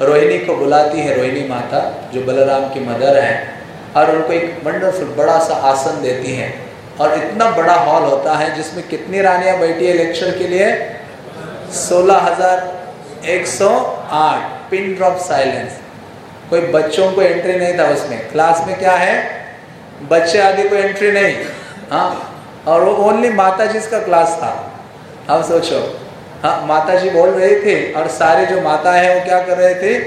रोहिणी को बुलाती है, रोहिणी माता, जो बलराम की मदर है, और उनको एक वंडरफुल बड़ा सा आसन देती हैं। और इतना बड़ा हॉल होता है जिसमें कितनी रानियाँ बैठी है लेक्चर के लिए? सोलह हज़ार एक सौ आठ, पिन ड्रॉप साइलेंस। कोई बच्चों को एंट्री नहीं था उसमें। क्लास में क्या है? बच्चे आदि को एंट्री नहीं। हाँ? और वो ओनली माता जी का क्लास था। अब सोचो। हाँ माता जी बोल रही थी और सारे जो माता है वो क्या कर रहे थे?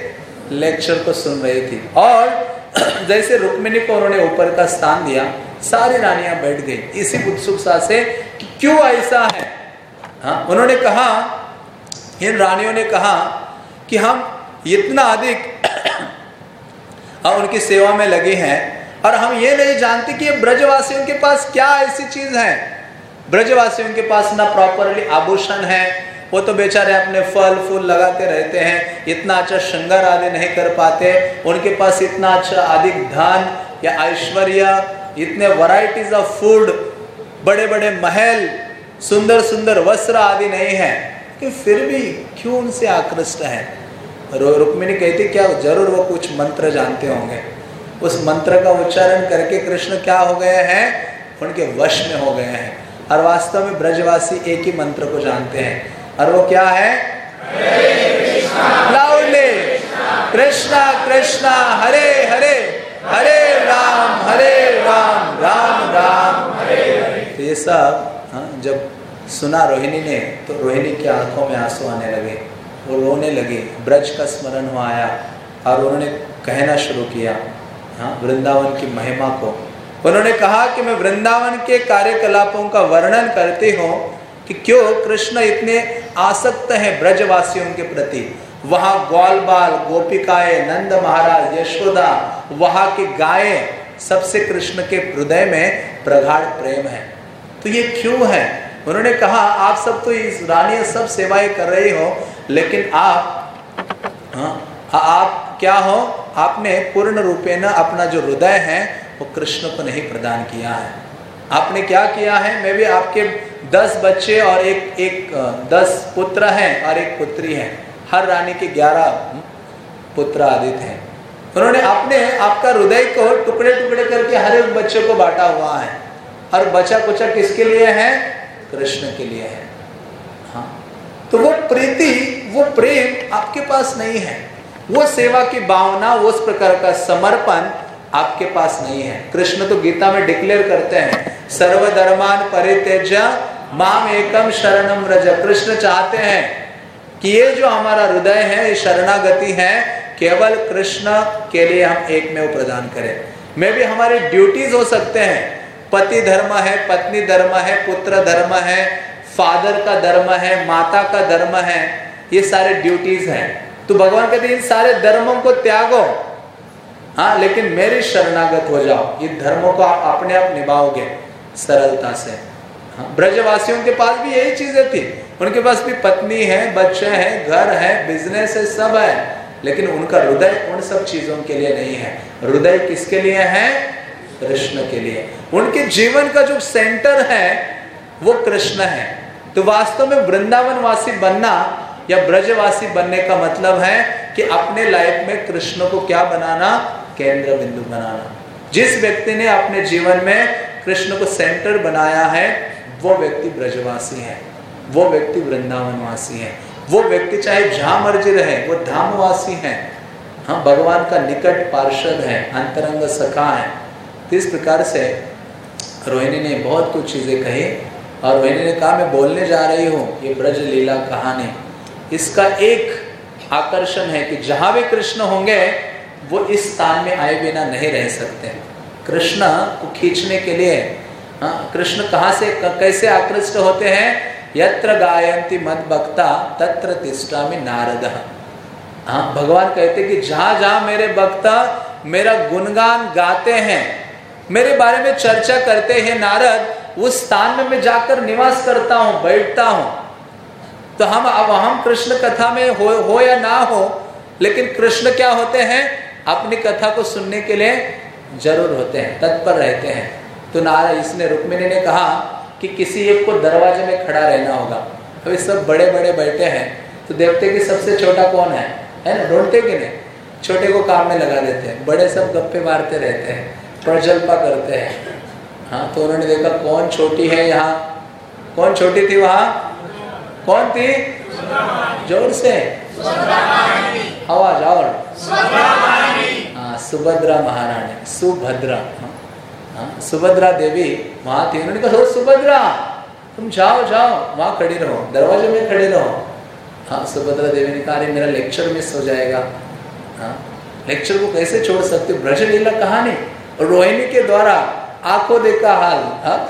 लेक्चर को सुन रही थी। और जैसे रुक्मिणी को उन्होंने ऊपर का स्थान दिया, सारी रानियाँ बैठ गई। इसी उत्सुकता से क्यों ऐसा है? हाँ उन्होंने कहा इन रानियों ने कहा कि हम इतना अधिक उनकी सेवा में लगे हैं और हम ये नहीं जानते कि ब्रजवासियों के पास क्या ऐसी चीज़ है। ब्रजवासियों के पास ना प्रॉपरली आभूषण है। वो तो बेचारे अपने फल फूल लगाते रहते हैं, इतना अच्छा श्रृंगार आदि नहीं कर पाते। उनके पास इतना अच्छा अधिक धन या ऐश्वर्य, इतने वैरायटीज ऑफ़ फ़ूड बड़े बड़े महल सुंदर सुंदर वस्त्र आदि नहीं है। कि फिर भी क्यों उनसे आकृष्ट है? रुक्मिणी कहती क्या ज़रूर वो कुछ मंत्र जानते होंगे? उस मंत्र का उच्चारण करके कृष्ण क्या हो गए हैं? उनके वश में हो गए हैं। और वास्तव में ब्रजवासी एक ही मंत्र को जानते हैं। और वो क्या है? लाउडली। कृष्णा कृष्णा हरे हरे। हरे राम हरे राम राम राम। राम, राम हरे तो ये सब हाँ, जब सुना रोहिणी ने तो रोहिणी की आँखों में आँसू आने लगे। वो रोने लगे। ब्रज का स्मरण हुआ आया और उन्होंने कहना शुरू किया हाँ वृंदावन की महिमा को। उन्होंने कहा कि मैं वृंदावन के कार्यकलापों का वर्णन करती हूँ कि क्यों कृष्ण इतने आसक्त हैं ब्रजवासियों के प्रति। वहाँ ग्वाल बाल गोपिकाएँ, नंद महाराज, यशोदा, वहाँ की गायें, सबसे कृष्ण के हृदय में प्रगाढ़ प्रेम है। तो ये क्यों है? उन्होंने कहा, आप सब तो इस रानी सब सेवाएँ कर रही हो, लेकिन आप हाँ आप क्या हो? आपने पूर्ण रूपे न अपना जो हृदय है, वो कृष्ण को नहीं प्रदान किया है। आपने क्या किया है? मैं भी आपके दस बच्चे और एक एक दस पुत्र हैं और एक पुत्री है। हर रानी के ग्यारह पुत्र आदित हैं। उन्होंने अपने, आपका हृदय को टुकड़े टुकड़े करके हर एक बच्चे को बांटा हुआ है। और बचा कुचा किसके लिए है? कृष्ण के लिए है। हाँ। तो वो प्रीति, वो प्रेम आपके पास नहीं है। वो सेवा की भावना, उस प्रकार का समर्पण आपके पास नहीं है। कृष्ण तो गीता में डिक्लेयर करते हैं, सर्वधर्मान परित्यज, माम एकम शरणम रज कृष्ण चाहते हैं कि ये जो हमारा हृदय है, ये शरणागति है, केवल कृष्ण के लिए हम एक में प्रदान करें। मे भी हमारे ड्यूटीज़ हो सकते हैं पति धर्म है, पत्नी धर्म है, पुत्र धर्म है फादर का धर्म है, माता का धर्म है, ये सारे ड्यूटीज़ हैं। तो भगवान कहते इन सारे धर्मों को त्यागो। हाँ लेकिन मेरे शरणागत हो जाओ। ये धर्मों को आप अपने आप निभाओगे सरलता से। हाँ ब्रजवासियों के पास भी यही चीज़ें थी। उनके पास भी पत्नी है, बच्चे हैं, घर है बिज़नेस है, सब है। लेकिन उनका हृदय उन सब चीज़ों के लिए नहीं है। हृदय किसके लिए है? कृष्ण के लिए। उनके जीवन का जो सेंटर है, वो कृष्ण है। तो वास्तव में वृंदावन वासी बनना या ब्रजवासी बनने का मतलब है कि अपने लाइफ में कृष्ण को क्या बनाना? केंद्र बिंदु बनाना। जिस व्यक्ति ने अपने जीवन में कृष्ण को सेंटर बनाया है, वो व्यक्ति ब्रजवासी है। वो व्यक्ति वृंदावनवासी है। वो व्यक्ति चाहे जहाँ मर्ज़ी रहे, वो धामवासी है। हाँ भगवान का निकट पार्षद है, अंतरंग सखा है। तो इस प्रकार से रोहिणी ने बहुत कुछ चीज़ें कही और रोहिणी ने कहा, मैं बोलने जा रही हूँ ये ब्रज लीला कहानी। इसका एक आकर्षण है कि जहाँ भी कृष्ण होंगे, वो इस स्थान में आए बिना नहीं रह सकते। कृष्ण को खींचने के लिए हाँ कृष्ण कहाँ से कैसे आकृष्ट होते हैं? यत्र गायंती मत बक्ता तत्र तिष्ठा में नारद। हाँ भगवान कहते कि जहाँ जहाँ मेरे बक्ता मेरा गुणगान गाते हैं मेरे बारे में चर्चा करते हैं नारद उस स्थान में मैं जाकर निवास करता हूँ बैठता हूँ। तो हम अब हम कृष्ण कथा में हो, हो या ना हो लेकिन कृष्ण क्या होते हैं? अपनी कथा को सुनने के लिए ज़रूर होते हैं तत्पर रहते हैं। तो नारद इसने रुक्मिणी ने कहा कि किसी एक को दरवाजे में खड़ा रहना होगा। अभी सब बड़े बड़े बैठे हैं तो देखते कि सबसे छोटा कौन है। है ना? ढूंढते कि नहीं? छोटे को काम में लगा देते हैं बड़े सब गप्पे मारते रहते हैं। प्रजल्पा करते हैं। हाँ तो उन्होंने देखा कौन छोटी है यहाँ? कौन छोटी थी वहाँ? कौन थी? ज़ोर से। आवाज़ और। हाँ सुभद्रा महारानी सुभद्रा। हाँ, सुभद्रा देवी वहाँ थी। उन्होंने कहा सुभद्रा तुम जाओ जाओ वहाँ खड़ी रहो दरवाजे में खड़े रहो। हाँ सुभद्रा देवी ने कहा मेरा लेक्चर मिस हो जाएगा। हाँ लेक्चर को कैसे छोड़ सकते ब्रज लीला कहानी। रोहिणी के द्वारा आँखों देखा हाल, हा?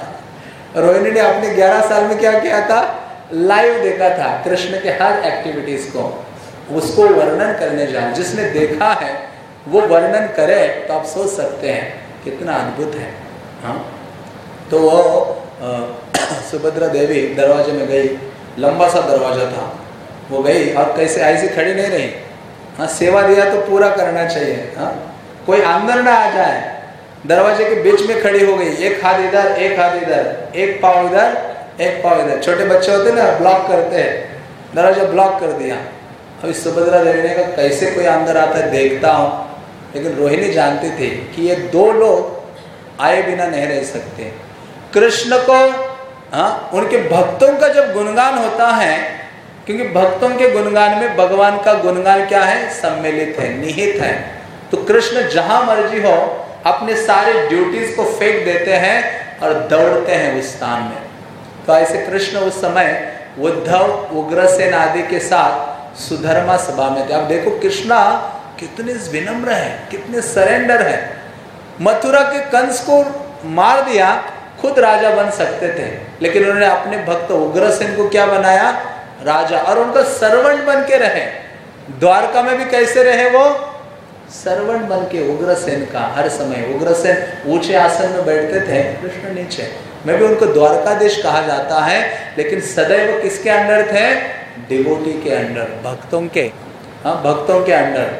रोहिणी ने अपने 11 साल में क्या किया था? लाइव देखा था, कृष्ण के हर एक्टिविटीज़ को। उसको वर्णन करने जाए जिसने देखा है, वो वर्णन करे तो आप सोच सकते हैं, कितना अद्भुत है हाँ? तो वो सुभद्रा देवी दरवाजे में गई। लंबा सा दरवाज़ा था। वो गई, और कैसे ऐसी खड़ी नहीं रही। हाँ सेवा दिया तो पूरा करना चाहिए हाँ? कोई अंदर ना आ जाए। दरवाजे के बीच में खड़ी हो गई। एक हाथ इधर, एक हाथ इधर, एक पाव इधर, एक पाव इधर। छोटे बच्चे होते ना ब्लॉक करते हैं। दरवाज़ा ब्लॉक कर दिया। अभी सुभद्रा देवी ने कहा कैसे कोई अंदर आता है, देखता हूँ। लेकिन रोहिणी जानती थी कि ये दो लोग आए बिना नहीं रह सकते। कृष्ण को हाँ उनके भक्तों का जब गुणगान होता है, क्योंकि भक्तों के गुणगान में भगवान का गुणगान क्या है? सम्मिलित है, निहित है। तो कृष्ण जहाँ मर्ज़ी हो अपने सारे ड्यूटीज़ को फेंक देते हैं और दौड़ते हैं उस स्थान में। तो ऐसे कृष्ण उस समय उद्धव उग्रसेन आदि के साथ सुधर्मा सभा में थे। अब देखो कृष्णा कितने विनम्र है, कितने सरेंडर है। मथुरा के कंस को मार दिया, खुद राजा बन सकते थे। लेकिन उन्होंने अपने भक्त उग्रसेन को क्या बनाया? राजा। और उनका सर्वंट बन के रहे। द्वारका में भी कैसे रहे वो? सर्वंट बन के उग्रसेन का हर समय उग्रसेन ऊँचे आसन में बैठते थे कृष्ण नीचे। मैं भी उनको द्वारकाधीश कहा जाता है लेकिन सदैव किसके अंडर थे? डिवोटी के अंडर भक्तों के। हाँ भक्तों के अंडर।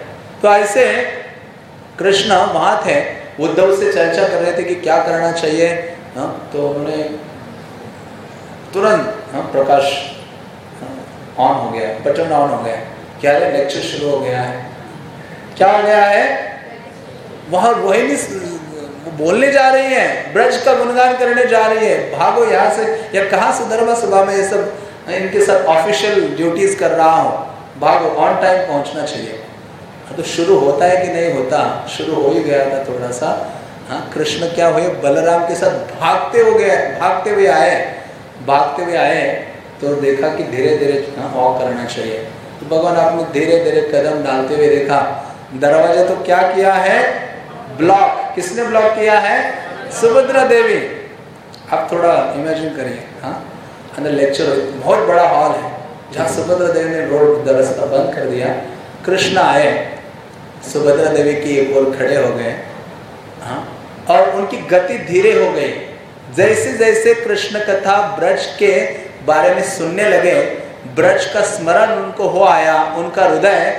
तो ऐसे कृष्ण वहाँ थे उद्धव से चर्चा कर रहे थे कि क्या करना चाहिए। हाँ तो उन्होंने तुरंत हाँ प्रकाश ऑन हाँ, हो गया बटन ऑन हो गया। क्या लेक्चर शुरू हो गया है। क्या हो गया है? वहाँ रोहिणी बोलने जा रही है ब्रज का गुणगान करने जा रही है भागो यहाँ से या कहा से धर्म सुबह में ये सब इनके साथ ऑफिशियल ड्यूटीज़ कर रहा हूँ? भागो ऑन टाइम पहुँचना चाहिए। हाँ, तो शुरू होता है कि नहीं होता? शुरू हो ही गया था थोड़ा सा। हाँ कृष्ण क्या हुए? बलराम के साथ भागते हो गए भागते हुए आए। भागते हुए आए तो देखा कि धीरे धीरे हाँ, वॉक करना चाहिए। तो भगवान आपने धीरे धीरे कदम डालते हुए देखा दरवाज़ा तो क्या किया है? ब्लॉक किसने ब्लॉक किया है? सुभद्रा देवी। आप थोड़ा इमेजिन करिए हाँ? अंदर लेक्चर बहुत बड़ा हॉल है, जहाँ सुभद्रा देवी ने रोड रास्ता बंद कर दिया। कृष्ण आए। सुभद्रा देवी की ओर खड़े हो गए हाँ? और उनकी गति धीरे हो गई। जैसे जैसे कृष्ण कथा ब्रज के बारे में सुनने लगे, ब्रज का स्मरण उनको हो आया, उनका हृदय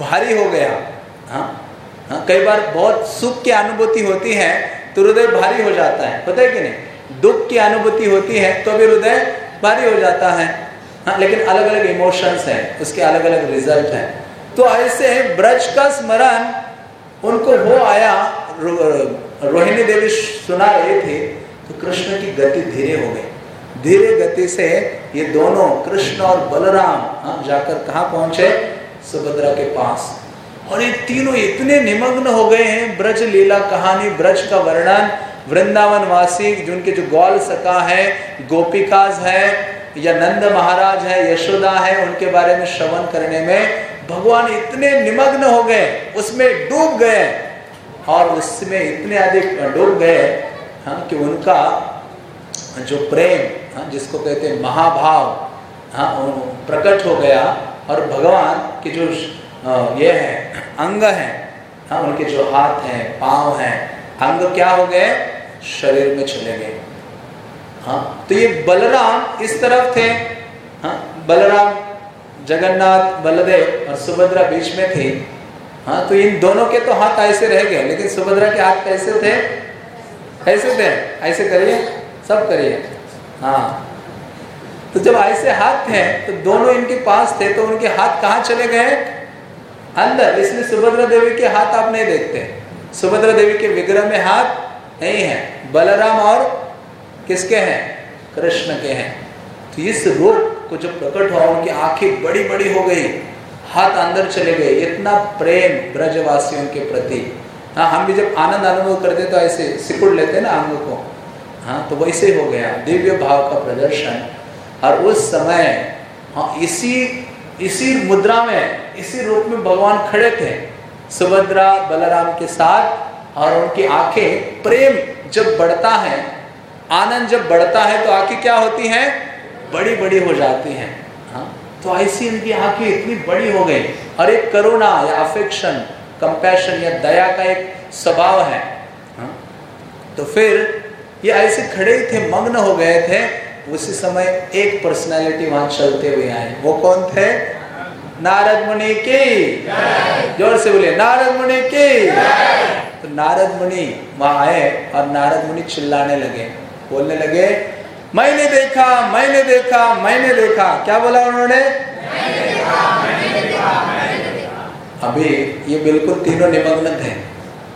भारी हो गया। हाँ हाँ कई बार बहुत सुख की अनुभूति होती है तो हृदय भारी हो जाता है। पता है कि नहीं? दुख की अनुभूति होती है तो भी हृदय भारी हो जाता है। हाँ लेकिन अलग अलग इमोशंस हैं उसके अलग अलग रिज़ल्ट हैं। तो ऐसे ब्रज का स्मरण उनको हो आया रोहिणी देवी सुना रहे थे तो कृष्ण की गति धीरे हो गई। धीरे गति से ये दोनों कृष्ण और बलराम हाँ, जाकर कहा पहुँचे? सुभद्रा के पास। और ये तीनों इतने निमग्न हो गए हैं, ब्रज लीला कहानी, ब्रज का वर्णन। वृंदावन वासी, जिनके जो गौल सका है, गोपिकाज है, या नंद महाराज है, यशोदा है, उनके बारे में श्रवण करने में भगवान इतने निमग्न हो गए, उसमें डूब गए। और उसमें इतने अधिक डूब गए हाँ कि उनका जो प्रेम हाँ जिसको कहते हैं महाभाव हाँ प्रकट हो गया। और भगवान के जो ये है, अंग है। हाँ उनके जो हाथ हैं, पाँव हैं, अंग क्या हो गए? शरीर में चले गए। हाँ तो ये बलराम इस तरफ़ थे। हाँ बलराम, जगन्नाथ, बलदेव और सुभद्रा बीच में थी। हाँ तो इन दोनों के तो हाथ ऐसे रह गए, लेकिन सुभद्रा के हाथ कैसे थे? कैसे थे। ऐसे करिए, सब करिए। हाँ तो जब ऐसे हाथ थे तो दोनों इनके पास थे तो उनके हाथ कहाँ चले गए? अंदर, इसलिए सुभद्रा देवी के हाथ आप नहीं देखते। सुभद्रा देवी के विग्रह में हाथ नहीं है। बलराम और किसके हैं? कृष्ण के हैं। तो इस रूप को जब प्रकट हुआ, उनकी आँखें बड़ी बड़ी हो गई, हाथ अंदर चले गए। इतना प्रेम ब्रजवासियों के प्रति। हाँ हम भी जब आनंद अनुभव करते तो ऐसे सिकुड़ लेते ना अंग को। हाँ तो वैसे हो गया। दिव्य भाव का प्रदर्शन। और उस समय हाँ इसी इसी मुद्रा में इसी रूप में भगवान खड़े थे। सुभद्रा, बलराम के साथ और उनकी आँखें, प्रेम जब बढ़ता है, आनंद जब बढ़ता है तो आँखें क्या होती हैं? बड़ी बड़ी हो जाती हैं। हाँ तो ऐसी इनकी आँखें इतनी बड़ी हो गई। और एक करुणा, या अफेक्शन कंपैशन या दया का एक स्वभाव है। हाँ? तो फिर ये ऐसे खड़े ही थे, मग्न हो गए थे। उसी समय एक पर्सनालिटी वहाँ चलते हुए आए। वो कौन थे? नारद मुनि की ज़ोर से बोले नारद मुनि की तो नारद मुनि वहाँ आए और नारद मुनि चिल्लाने लगे। बोलने लगे, मैंने देखा मैंने देखा मैंने देखा। क्या बोला उन्होंने? अभी ये बिल्कुल तीनों निमग्न थे।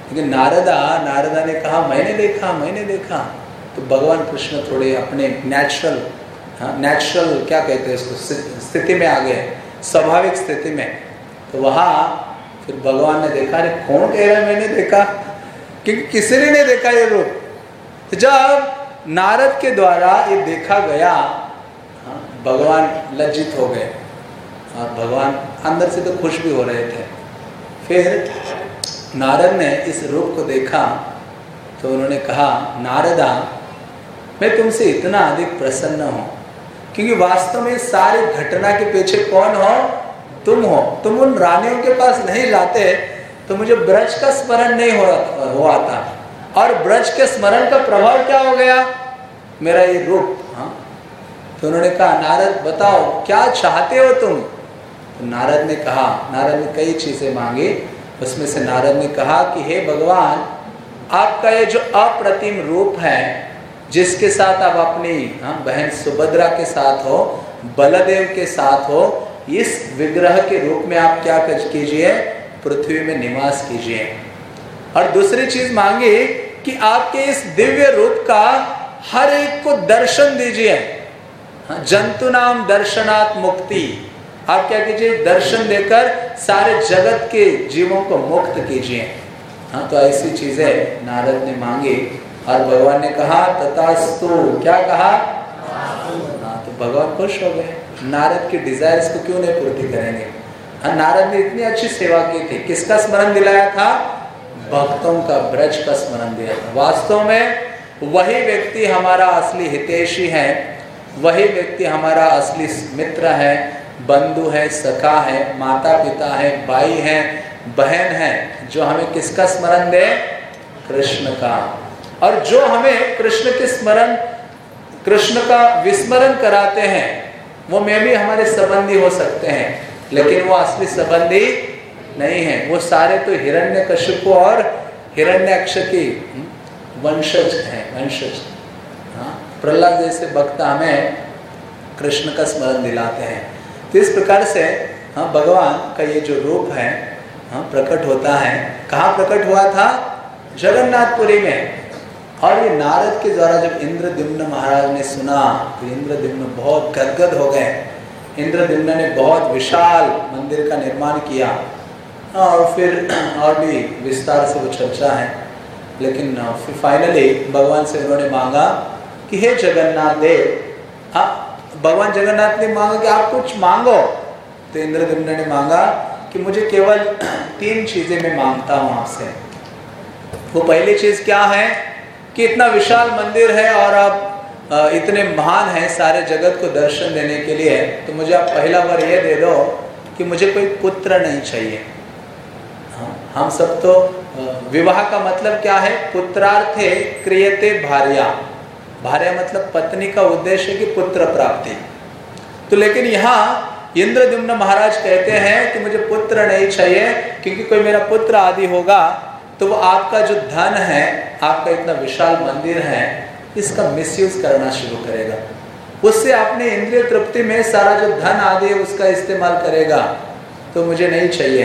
लेकिन नारदा नारदा ने कहा, मैंने देखा मैंने देखा। तो भगवान कृष्ण थोड़े अपने नेचुरल हाँ नेचुरल क्या कहते हैं उसको स्थिति में आ गए स्वाभाविक स्थिति में तो वहाँ फिर भगवान ने देखा अरे कौन कह रहा है मैंने देखा? क्योंकि किसी ने नहीं देखा ये रूप। तो जब नारद के द्वारा ये देखा गया हाँ, भगवान लज्जित हो गए और भगवान अंदर से तो खुश भी हो रहे थे। फिर नारद ने इस रूप को देखा तो उन्होंने कहा नारदा मैं तुमसे इतना अधिक प्रसन्न हूँ। क्योंकि वास्तव में सारी घटना के पीछे कौन हो? तुम हो। तुम उन रानियों के पास नहीं जाते तो मुझे ब्रज का स्मरण नहीं हो हुआ था और ब्रज के स्मरण का प्रभाव क्या हो गया? मेरा ये रूप हाँ। तो उन्होंने कहा, नारद, बताओ, क्या चाहते हो तुम? तो नारद ने कहा, नारद ने कई चीज़ें मांगी। उसमें से नारद ने कहा कि, हे भगवान, आपका ये जो अप्रतिम रूप है जिसके साथ आप अपनी हाँ बहन सुभद्रा के साथ हो बलदेव के साथ हो इस विग्रह के रूप में आप क्या कीजिए पृथ्वी में निवास कीजिए। और दूसरी चीज़ मांगी कि आपके इस दिव्य रूप का हर एक को दर्शन दीजिए। हाँ, जंतु नाम दर्शनात् मुक्ति। आप क्या कीजिए दर्शन देकर सारे जगत के जीवों को मुक्त कीजिए। हाँ तो ऐसी चीज़ें नारद ने मांगी। और भगवान ने कहा तथास्तु। क्या कहा? हाँ तो भगवान खुश हो गए। नारद की डिजायर्स को क्यों नहीं पूर्ति करेंगे? हाँ नारद ने इतनी अच्छी सेवा की थी। किसका स्मरण दिलाया था? भक्तों का ब्रज का स्मरण दिया था। वास्तव में वही व्यक्ति हमारा असली हितेशी है वही व्यक्ति हमारा असली मित्र है बंधु है सखा है माता पिता है भाई है बहन है जो हमें किसका स्मरण दे? कृष्ण का। और जो हमें कृष्ण के स्मरण, कृष्ण का विस्मरण कराते हैं, वो में भी हमारे संबंधी हो सकते हैं, लेकिन वो असली संबंधी नहीं है। वो सारे तो हिरण्य कश्यप और हिरण्याक्ष की वंशज है, वंशज। हाँ प्रहलाद जैसे भक्त हमें कृष्ण का स्मरण दिलाते हैं। तो इस प्रकार से हाँ भगवान का ये जो रूप है हाँ प्रकट होता है। कहाँ प्रकट हुआ था? जगन्नाथपुरी में। और ये नारद के द्वारा जब इंद्रदिम्न महाराज ने सुना तो इंद्रदिम्न बहुत गदगद हो गए। इंद्रदिम्न ने बहुत विशाल मंदिर का निर्माण किया। और फिर और भी विस्तार से वो चर्चा है। लेकिन फिर फाइनली भगवान से उन्होंने मांगा कि, हे जगन्नाथ देव हाँ भगवान जगन्नाथ ने मांगा कि आप कुछ मांगो? तो इंद्रदम्न ने मांगा कि, मुझे केवल तीन चीज़ें मैं माँगता हूँ आपसे। वो पहली चीज़ क्या है? कि इतना विशाल मंदिर है और आप इतने महान हैं सारे जगत को दर्शन देने के लिए तो मुझे आप पहला बार ये दे दो कि मुझे कोई पुत्र नहीं चाहिए। हाँ, हम सब तो विवाह का मतलब क्या है? पुत्रार्थे क्रियते भार्या। भार्या मतलब पत्नी का उद्देश्य की पुत्र प्राप्ति। तो लेकिन यहाँ इंद्रद्युम्न महाराज कहते हैं कि मुझे पुत्र नहीं चाहिए क्योंकि कोई मेरा पुत्र आदि होगा तो वो आपका जो धन है, आपका इतना विशाल मंदिर है, इसका मिसयूज करना शुरू करेगा। उससे अपने इंद्रिय तृप्ति में सारा जो धन आदि है, उसका इस्तेमाल करेगा। तो मुझे नहीं चाहिए।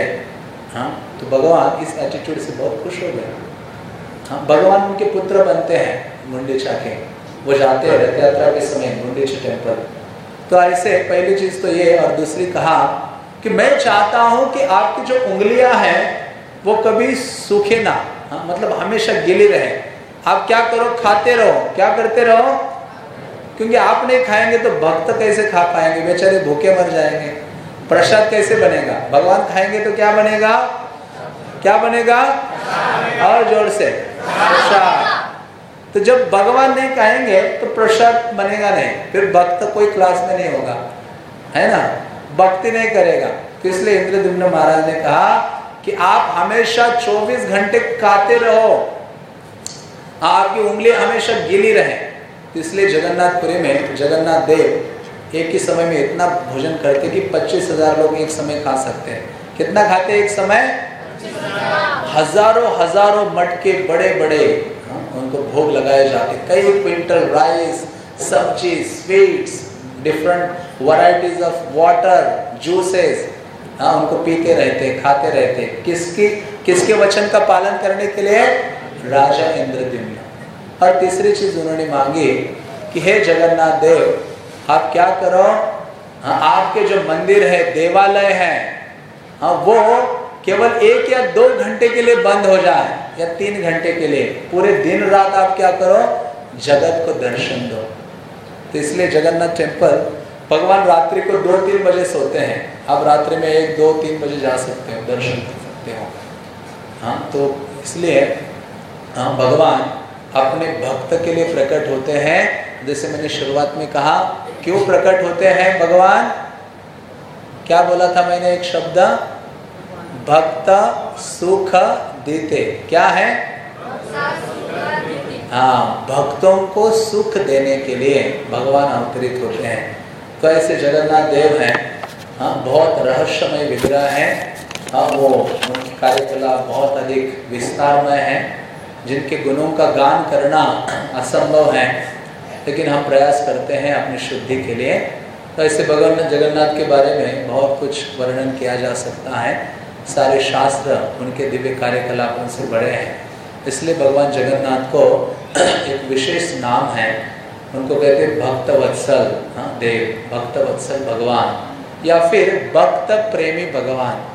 हाँ तो भगवान इस एटीट्यूड से बहुत खुश हो गए। हाँ भगवान उनके पुत्र बनते हैं, मुंडेचा के। वो जाते हैं रथ यात्रा के समय गुंडीच टेंपल तो ऐसे पहली चीज़ तो ये और दूसरी कहा कि मैं चाहता हूँ कि आपकी जो उंगलियाँ हैं वो कभी सूखे ना। हाँ मतलब हमेशा गिले रहे। आप क्या करो? खाते रहो। क्या करते रहो? क्योंकि आप नहीं खाएँगे तो भक्त कैसे खा पाएँगे? बेचारे भूखे मर जाएँगे। प्रसाद कैसे बनेगा? भगवान खाएँगे तो क्या बनेगा? क्या बनेगा? और ज़ोर से। प्रसाद। तो जब भगवान नहीं खाएँगे तो प्रसाद बनेगा नहीं। फिर भक्त कोई क्लास में नहीं होगा। है ना? भक्ति नहीं करेगा। तो इसलिए इंद्रदुम्न महाराज ने कहा कि आप हमेशा 24 घंटे खाते रहो। आपकी उंगली हमेशा गिली रहे। तो इसलिए जगन्नाथपुरी में जगन्नाथ देव एक ही समय में इतना भोजन करते कि पच्चीस हज़ार लोग एक समय खा सकते हैं। कितना खाते एक समय? हज़ारों हज़ारों मटके बड़े बड़े उनको भोग लगाए जाते कई क्विंटल राइस, सब्ज़ी, sweets different varieties of water juices हाँ उनको पीते रहते, खाते रहते। किसकी, किसके वचन का पालन करने के लिए? राजा इंद्रद्युम्न। और तीसरी चीज़ उन्होंने मांगी कि, हे जगन्नाथ देव, आप क्या करो? हाँ आपके जो मंदिर है, देवालय है हाँ वो केवल एक या दो घंटे के लिए बंद हो जाए, या तीन घंटे के लिए। पूरे दिन रात आप क्या करो? जगत को दर्शन दो। तो इसलिए जगन्नाथ टेंपल भगवान रात्रि को दो तीन बजे सोते हैं। आप रात्रि में एक, दो, तीन बजे जा सकते हो, दर्शन कर सकते हो। हाँ तो इसलिए हाँ भगवान अपने भक्त के लिए प्रकट होते हैं। जैसे मैंने शुरुआत में कहा, क्यों प्रकट होते हैं भगवान? क्या बोला था मैंने एक शब्द? भक्त सुख देते। क्या है? हाँ भक्तों को सुख देने के लिए भगवान अवतरित होते हैं। तो ऐसे जगन्नाथ देव हैं हाँ बहुत रहस्यमय विग्रह हैं हाँ वो उनकी कार्यकला बहुत अधिक विस्तारमय है, जिनके गुणों का गान करना असंभव है, लेकिन हम प्रयास करते हैं अपनी शुद्धि के लिए। तो ऐसे भगवान जगन्नाथ के बारे में बहुत कुछ वर्णन किया जा सकता है। सारे शास्त्र उनके दिव्य कार्यकलापों से बड़े हैं। इसलिए भगवान जगन्नाथ को एक विशेष नाम है उनको कहते भक्त वत्सल हाँ देव भक्त वत्सल भगवान। या फिर भक्त प्रेमी भगवान।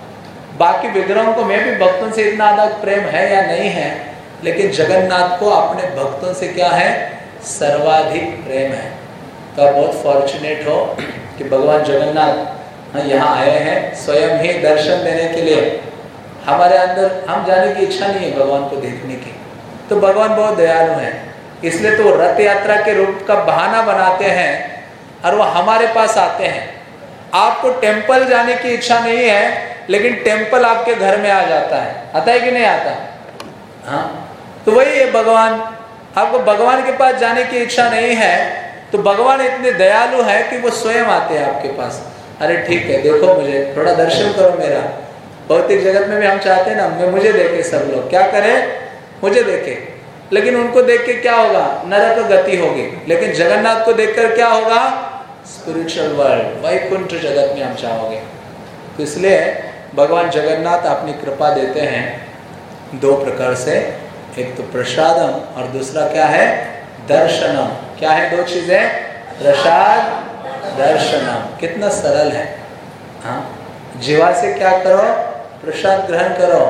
बाकी विग्रहों को मैं भी भक्तों से इतना अधिक प्रेम है या नहीं है, लेकिन जगन्नाथ को अपने भक्तों से क्या है? सर्वाधिक प्रेम है। तो आप बहुत फॉर्चुनेट हो कि भगवान जगन्नाथ हाँ यहाँ आए हैं स्वयं ही दर्शन देने के लिए। हमारे अंदर हम जाने की इच्छा नहीं है भगवान को देखने की। तो भगवान बहुत दयालु हैं। इसलिए तो रथ यात्रा के रूप का बहाना बनाते हैं और वो हमारे पास आते हैं। आपको टेंपल जाने की इच्छा नहीं है, लेकिन टेंपल आपके घर में आ जाता है। आता है कि नहीं आता? हाँ? तो वही है भगवान। आपको भगवान के पास जाने की इच्छा नहीं है तो भगवान इतने दयालु है कि वो स्वयं आते हैं आपके पास। अरे ठीक है, देखो मुझे, थोड़ा दर्शन करो मेरा। भौतिक जगत में भी हम चाहते हैं ना मुझे देखे सब लोग। क्या करें? मुझे देखे। लेकिन उनको देख के क्या होगा? नरक गति होगी। लेकिन जगन्नाथ को देखकर क्या होगा? स्पिरिचुअल वर्ल्ड वैकुंठ जगत में हम चाहोगे तो इसलिए भगवान जगन्नाथ अपनी कृपा देते हैं दो प्रकार से। एक तो प्रसादम और दूसरा क्या है? दर्शनम। क्या है दो चीज़ें? प्रसाद, दर्शनम। कितना सरल है। हाँ? जीवा से क्या करो? प्रसाद ग्रहण करो।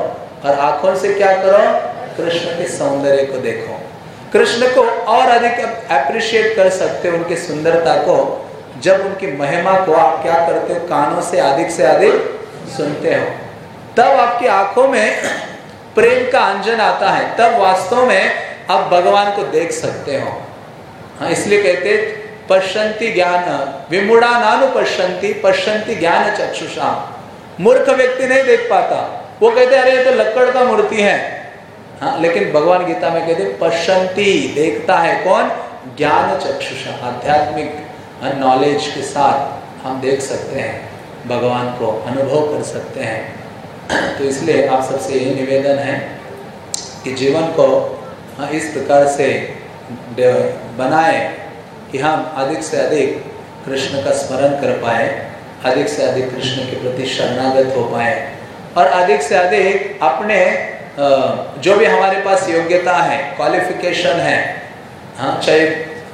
और आँखों से क्या करो? कृष्ण के सौंदर्य को देखो। कृष्ण को और अधिक अप्रिशिएट कर सकते हो उनकी सुंदरता को। जब उनकी महिमा को आप क्या करते हो, कानों से अधिक से अधिक सुनते हो। तब आपकी आँखों में प्रेम का अंजन आता है। तब वास्तव में आप भगवान को देख सकते हो। हाँ इसलिए कहते पश्यंती ज्ञान विमुड़ा नानु पश्यंती पश्यंती ज्ञान चक्षुषा। मूर्ख व्यक्ति नहीं देख पाता। वो कहते अरे, ये तो लक्कड़ का मूर्ति है। हाँ लेकिन भगवान गीता में कहते पश्यंती देखता है कौन? ज्ञान चक्षुषा आध्यात्मिक नॉलेज के साथ हम देख सकते हैं भगवान को अनुभव कर सकते हैं। तो इसलिए आप सबसे यही निवेदन है कि जीवन को हाँ, इस प्रकार से बनाए कि हम अधिक से अधिक कृष्ण का स्मरण कर पाए अधिक से अधिक कृष्ण के प्रति शरणागत हो पाए और अधिक से अधिक अपने जो भी हमारे पास योग्यता है क्वालिफिकेशन है हाँ चाहे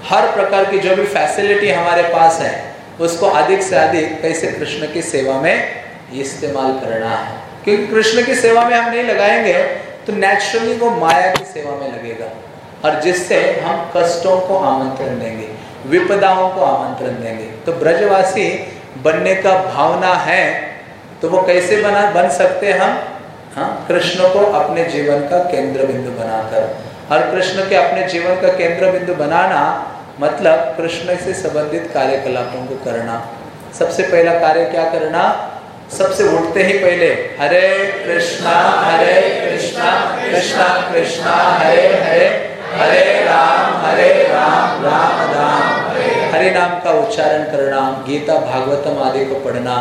हर प्रकार की जो भी फैसिलिटी हमारे पास है, उसको अधिक से अधिक कैसे कृष्ण की सेवा में इस्तेमाल करना है? क्योंकि कृष्ण की सेवा में हम नहीं लगाएँगे तो नेचुरली वो माया की सेवा में लगेगा। और जिससे हम कष्टों को आमंत्रण देंगे, विपदाओं को आमंत्रण देंगे। तो ब्रजवासी बनने का भावना है तो वो कैसे बना, बन सकते हम? हाँ कृष्ण को अपने जीवन का केंद्र बिंदु बनाकर। और कृष्ण के अपने जीवन का केंद्र बिंदु बनाना मतलब कृष्ण से संबंधित कार्यकलापों को करना। सबसे पहला कार्य क्या करना? सबसे उठते ही पहले, हरे कृष्णा हरे कृष्णा कृष्णा कृष्णा, हरे हरे हरे राम हरे राम राम राम, हरे। नाम का उच्चारण करना, गीता भागवतम आदि को पढ़ना,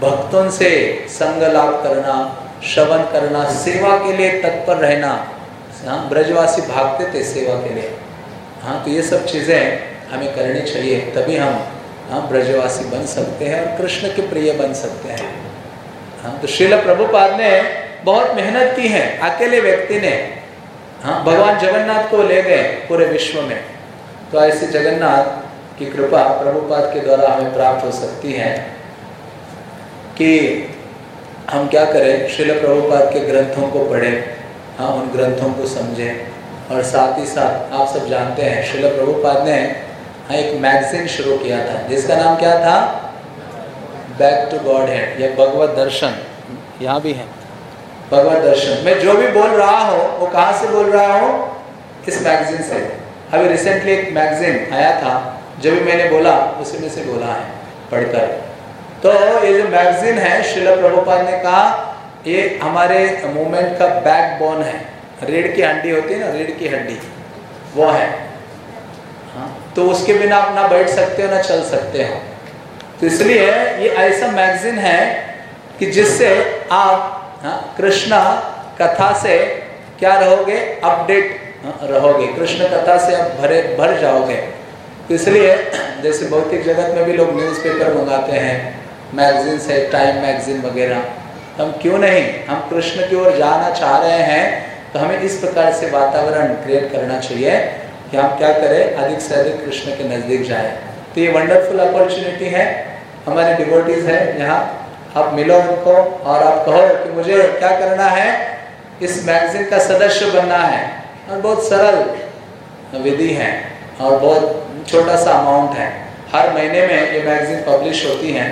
भक्तों से संग लाभ करना श्रवण करना, सेवा के लिए तत्पर रहना। हाँ ब्रजवासी भागते थे सेवा के लिए। हाँ तो ये सब चीज़ें हमें करनी चाहिए, तभी हम हाँ ब्रजवासी बन सकते हैं और कृष्ण के प्रिय बन सकते हैं। हाँ तो शिल प्रभुपाद ने बहुत मेहनत की है, अकेले व्यक्ति ने। हाँ भगवान जगन्नाथ को ले गए पूरे विश्व में। तो ऐसे जगन्नाथ की कृपा प्रभुपाद के द्वारा हमें प्राप्त हो सकती है कि हम क्या करें? शिल प्रभुपाद के ग्रंथों को पढ़ें। हाँ उन ग्रंथों को समझें। और साथ ही साथ आप सब जानते हैं, शिल प्रभुपाद ने हाँ एक मैगजीन शुरू किया था। जिसका नाम क्या था? बैक टू गॉड हेड या भगवत दर्शन। यहाँ भी है। भगवत दर्शन। मैं जो भी बोल रहा हूँ, वो कहाँ से बोल रहा हूँ? इस मैगजीन से। अभी रिसेंटली एक मैगजीन आया था। जो भी मैंने बोला, उसी में से बोला है, पढ़कर। तो ये जो मैगजीन है शिल प्रभुपाद ने कहा ये हमारे मूवमेंट का बैकबोन है। रीढ़ की हड्डी होती है ना रीढ़ की हड्डी वो है। हाँ तो उसके बिना आप ना बैठ सकते हो ना चल सकते हो। तो इसलिए ये ऐसा मैगजीन है कि जिससे आप हाँ कृष्णा कथा से क्या रहोगे? अपडेट हाँ, रहोगे। कृष्ण कथा से आप भरे भर जाओगे। तो इसलिए जैसे भौतिक जगत में भी लोग न्यूज़पेपर मंगाते हैं। मैगजीन से टाइम मैगजीन वगैरह। हम क्यों नहीं? हम कृष्ण की ओर जाना चाह रहे हैं तो हमें इस प्रकार से वातावरण क्रिएट करना चाहिए कि हम क्या करें? अधिक से अधिक कृष्ण के नज़दीक जाए। तो ये वंडरफुल अपॉर्चुनिटी है। हमारे डिवोटीज है यहाँ। आप मिलो उनको और आप कहो कि मुझे क्या करना है? इस मैगजीन का सदस्य बनना है। और बहुत सरल विधि है और बहुत छोटा सा अमाउंट है। हर महीने में ये मैगजीन पब्लिश होती है।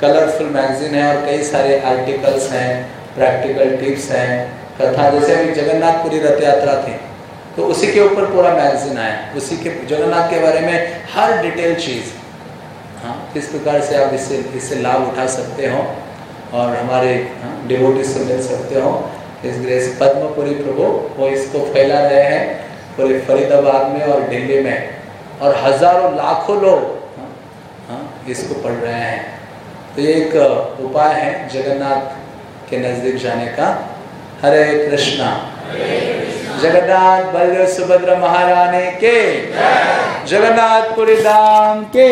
कलरफुल मैगजीन है और कई सारे आर्टिकल्स हैं प्रैक्टिकल टिप्स हैं कथा जैसे अभी जगन्नाथपुरी रथ यात्रा थी तो उसी के ऊपर पूरा मैगजीन आया। उसी के जगन्नाथ के बारे में हर डिटेल चीज़। हाँ किस प्रकार से आप इससे इससे लाभ उठा सकते हो और हमारे डिवोटी हाँ, से मिल सकते हो इस ग्रेस पद्मपुरी प्रभु वो इसको फैला रहे हैं पूरे फरीदाबाद में और दिल्ली में। और हज़ारों लाखों लोग हाँ, हाँ, इसको पढ़ रहे हैं। तो एक उपाय है जगन्नाथ के नज़दीक जाने का। हरे कृष्णा। जगन्नाथ बलदेव सुभद्र महारानी के। जगन्नाथपुरी धाम के।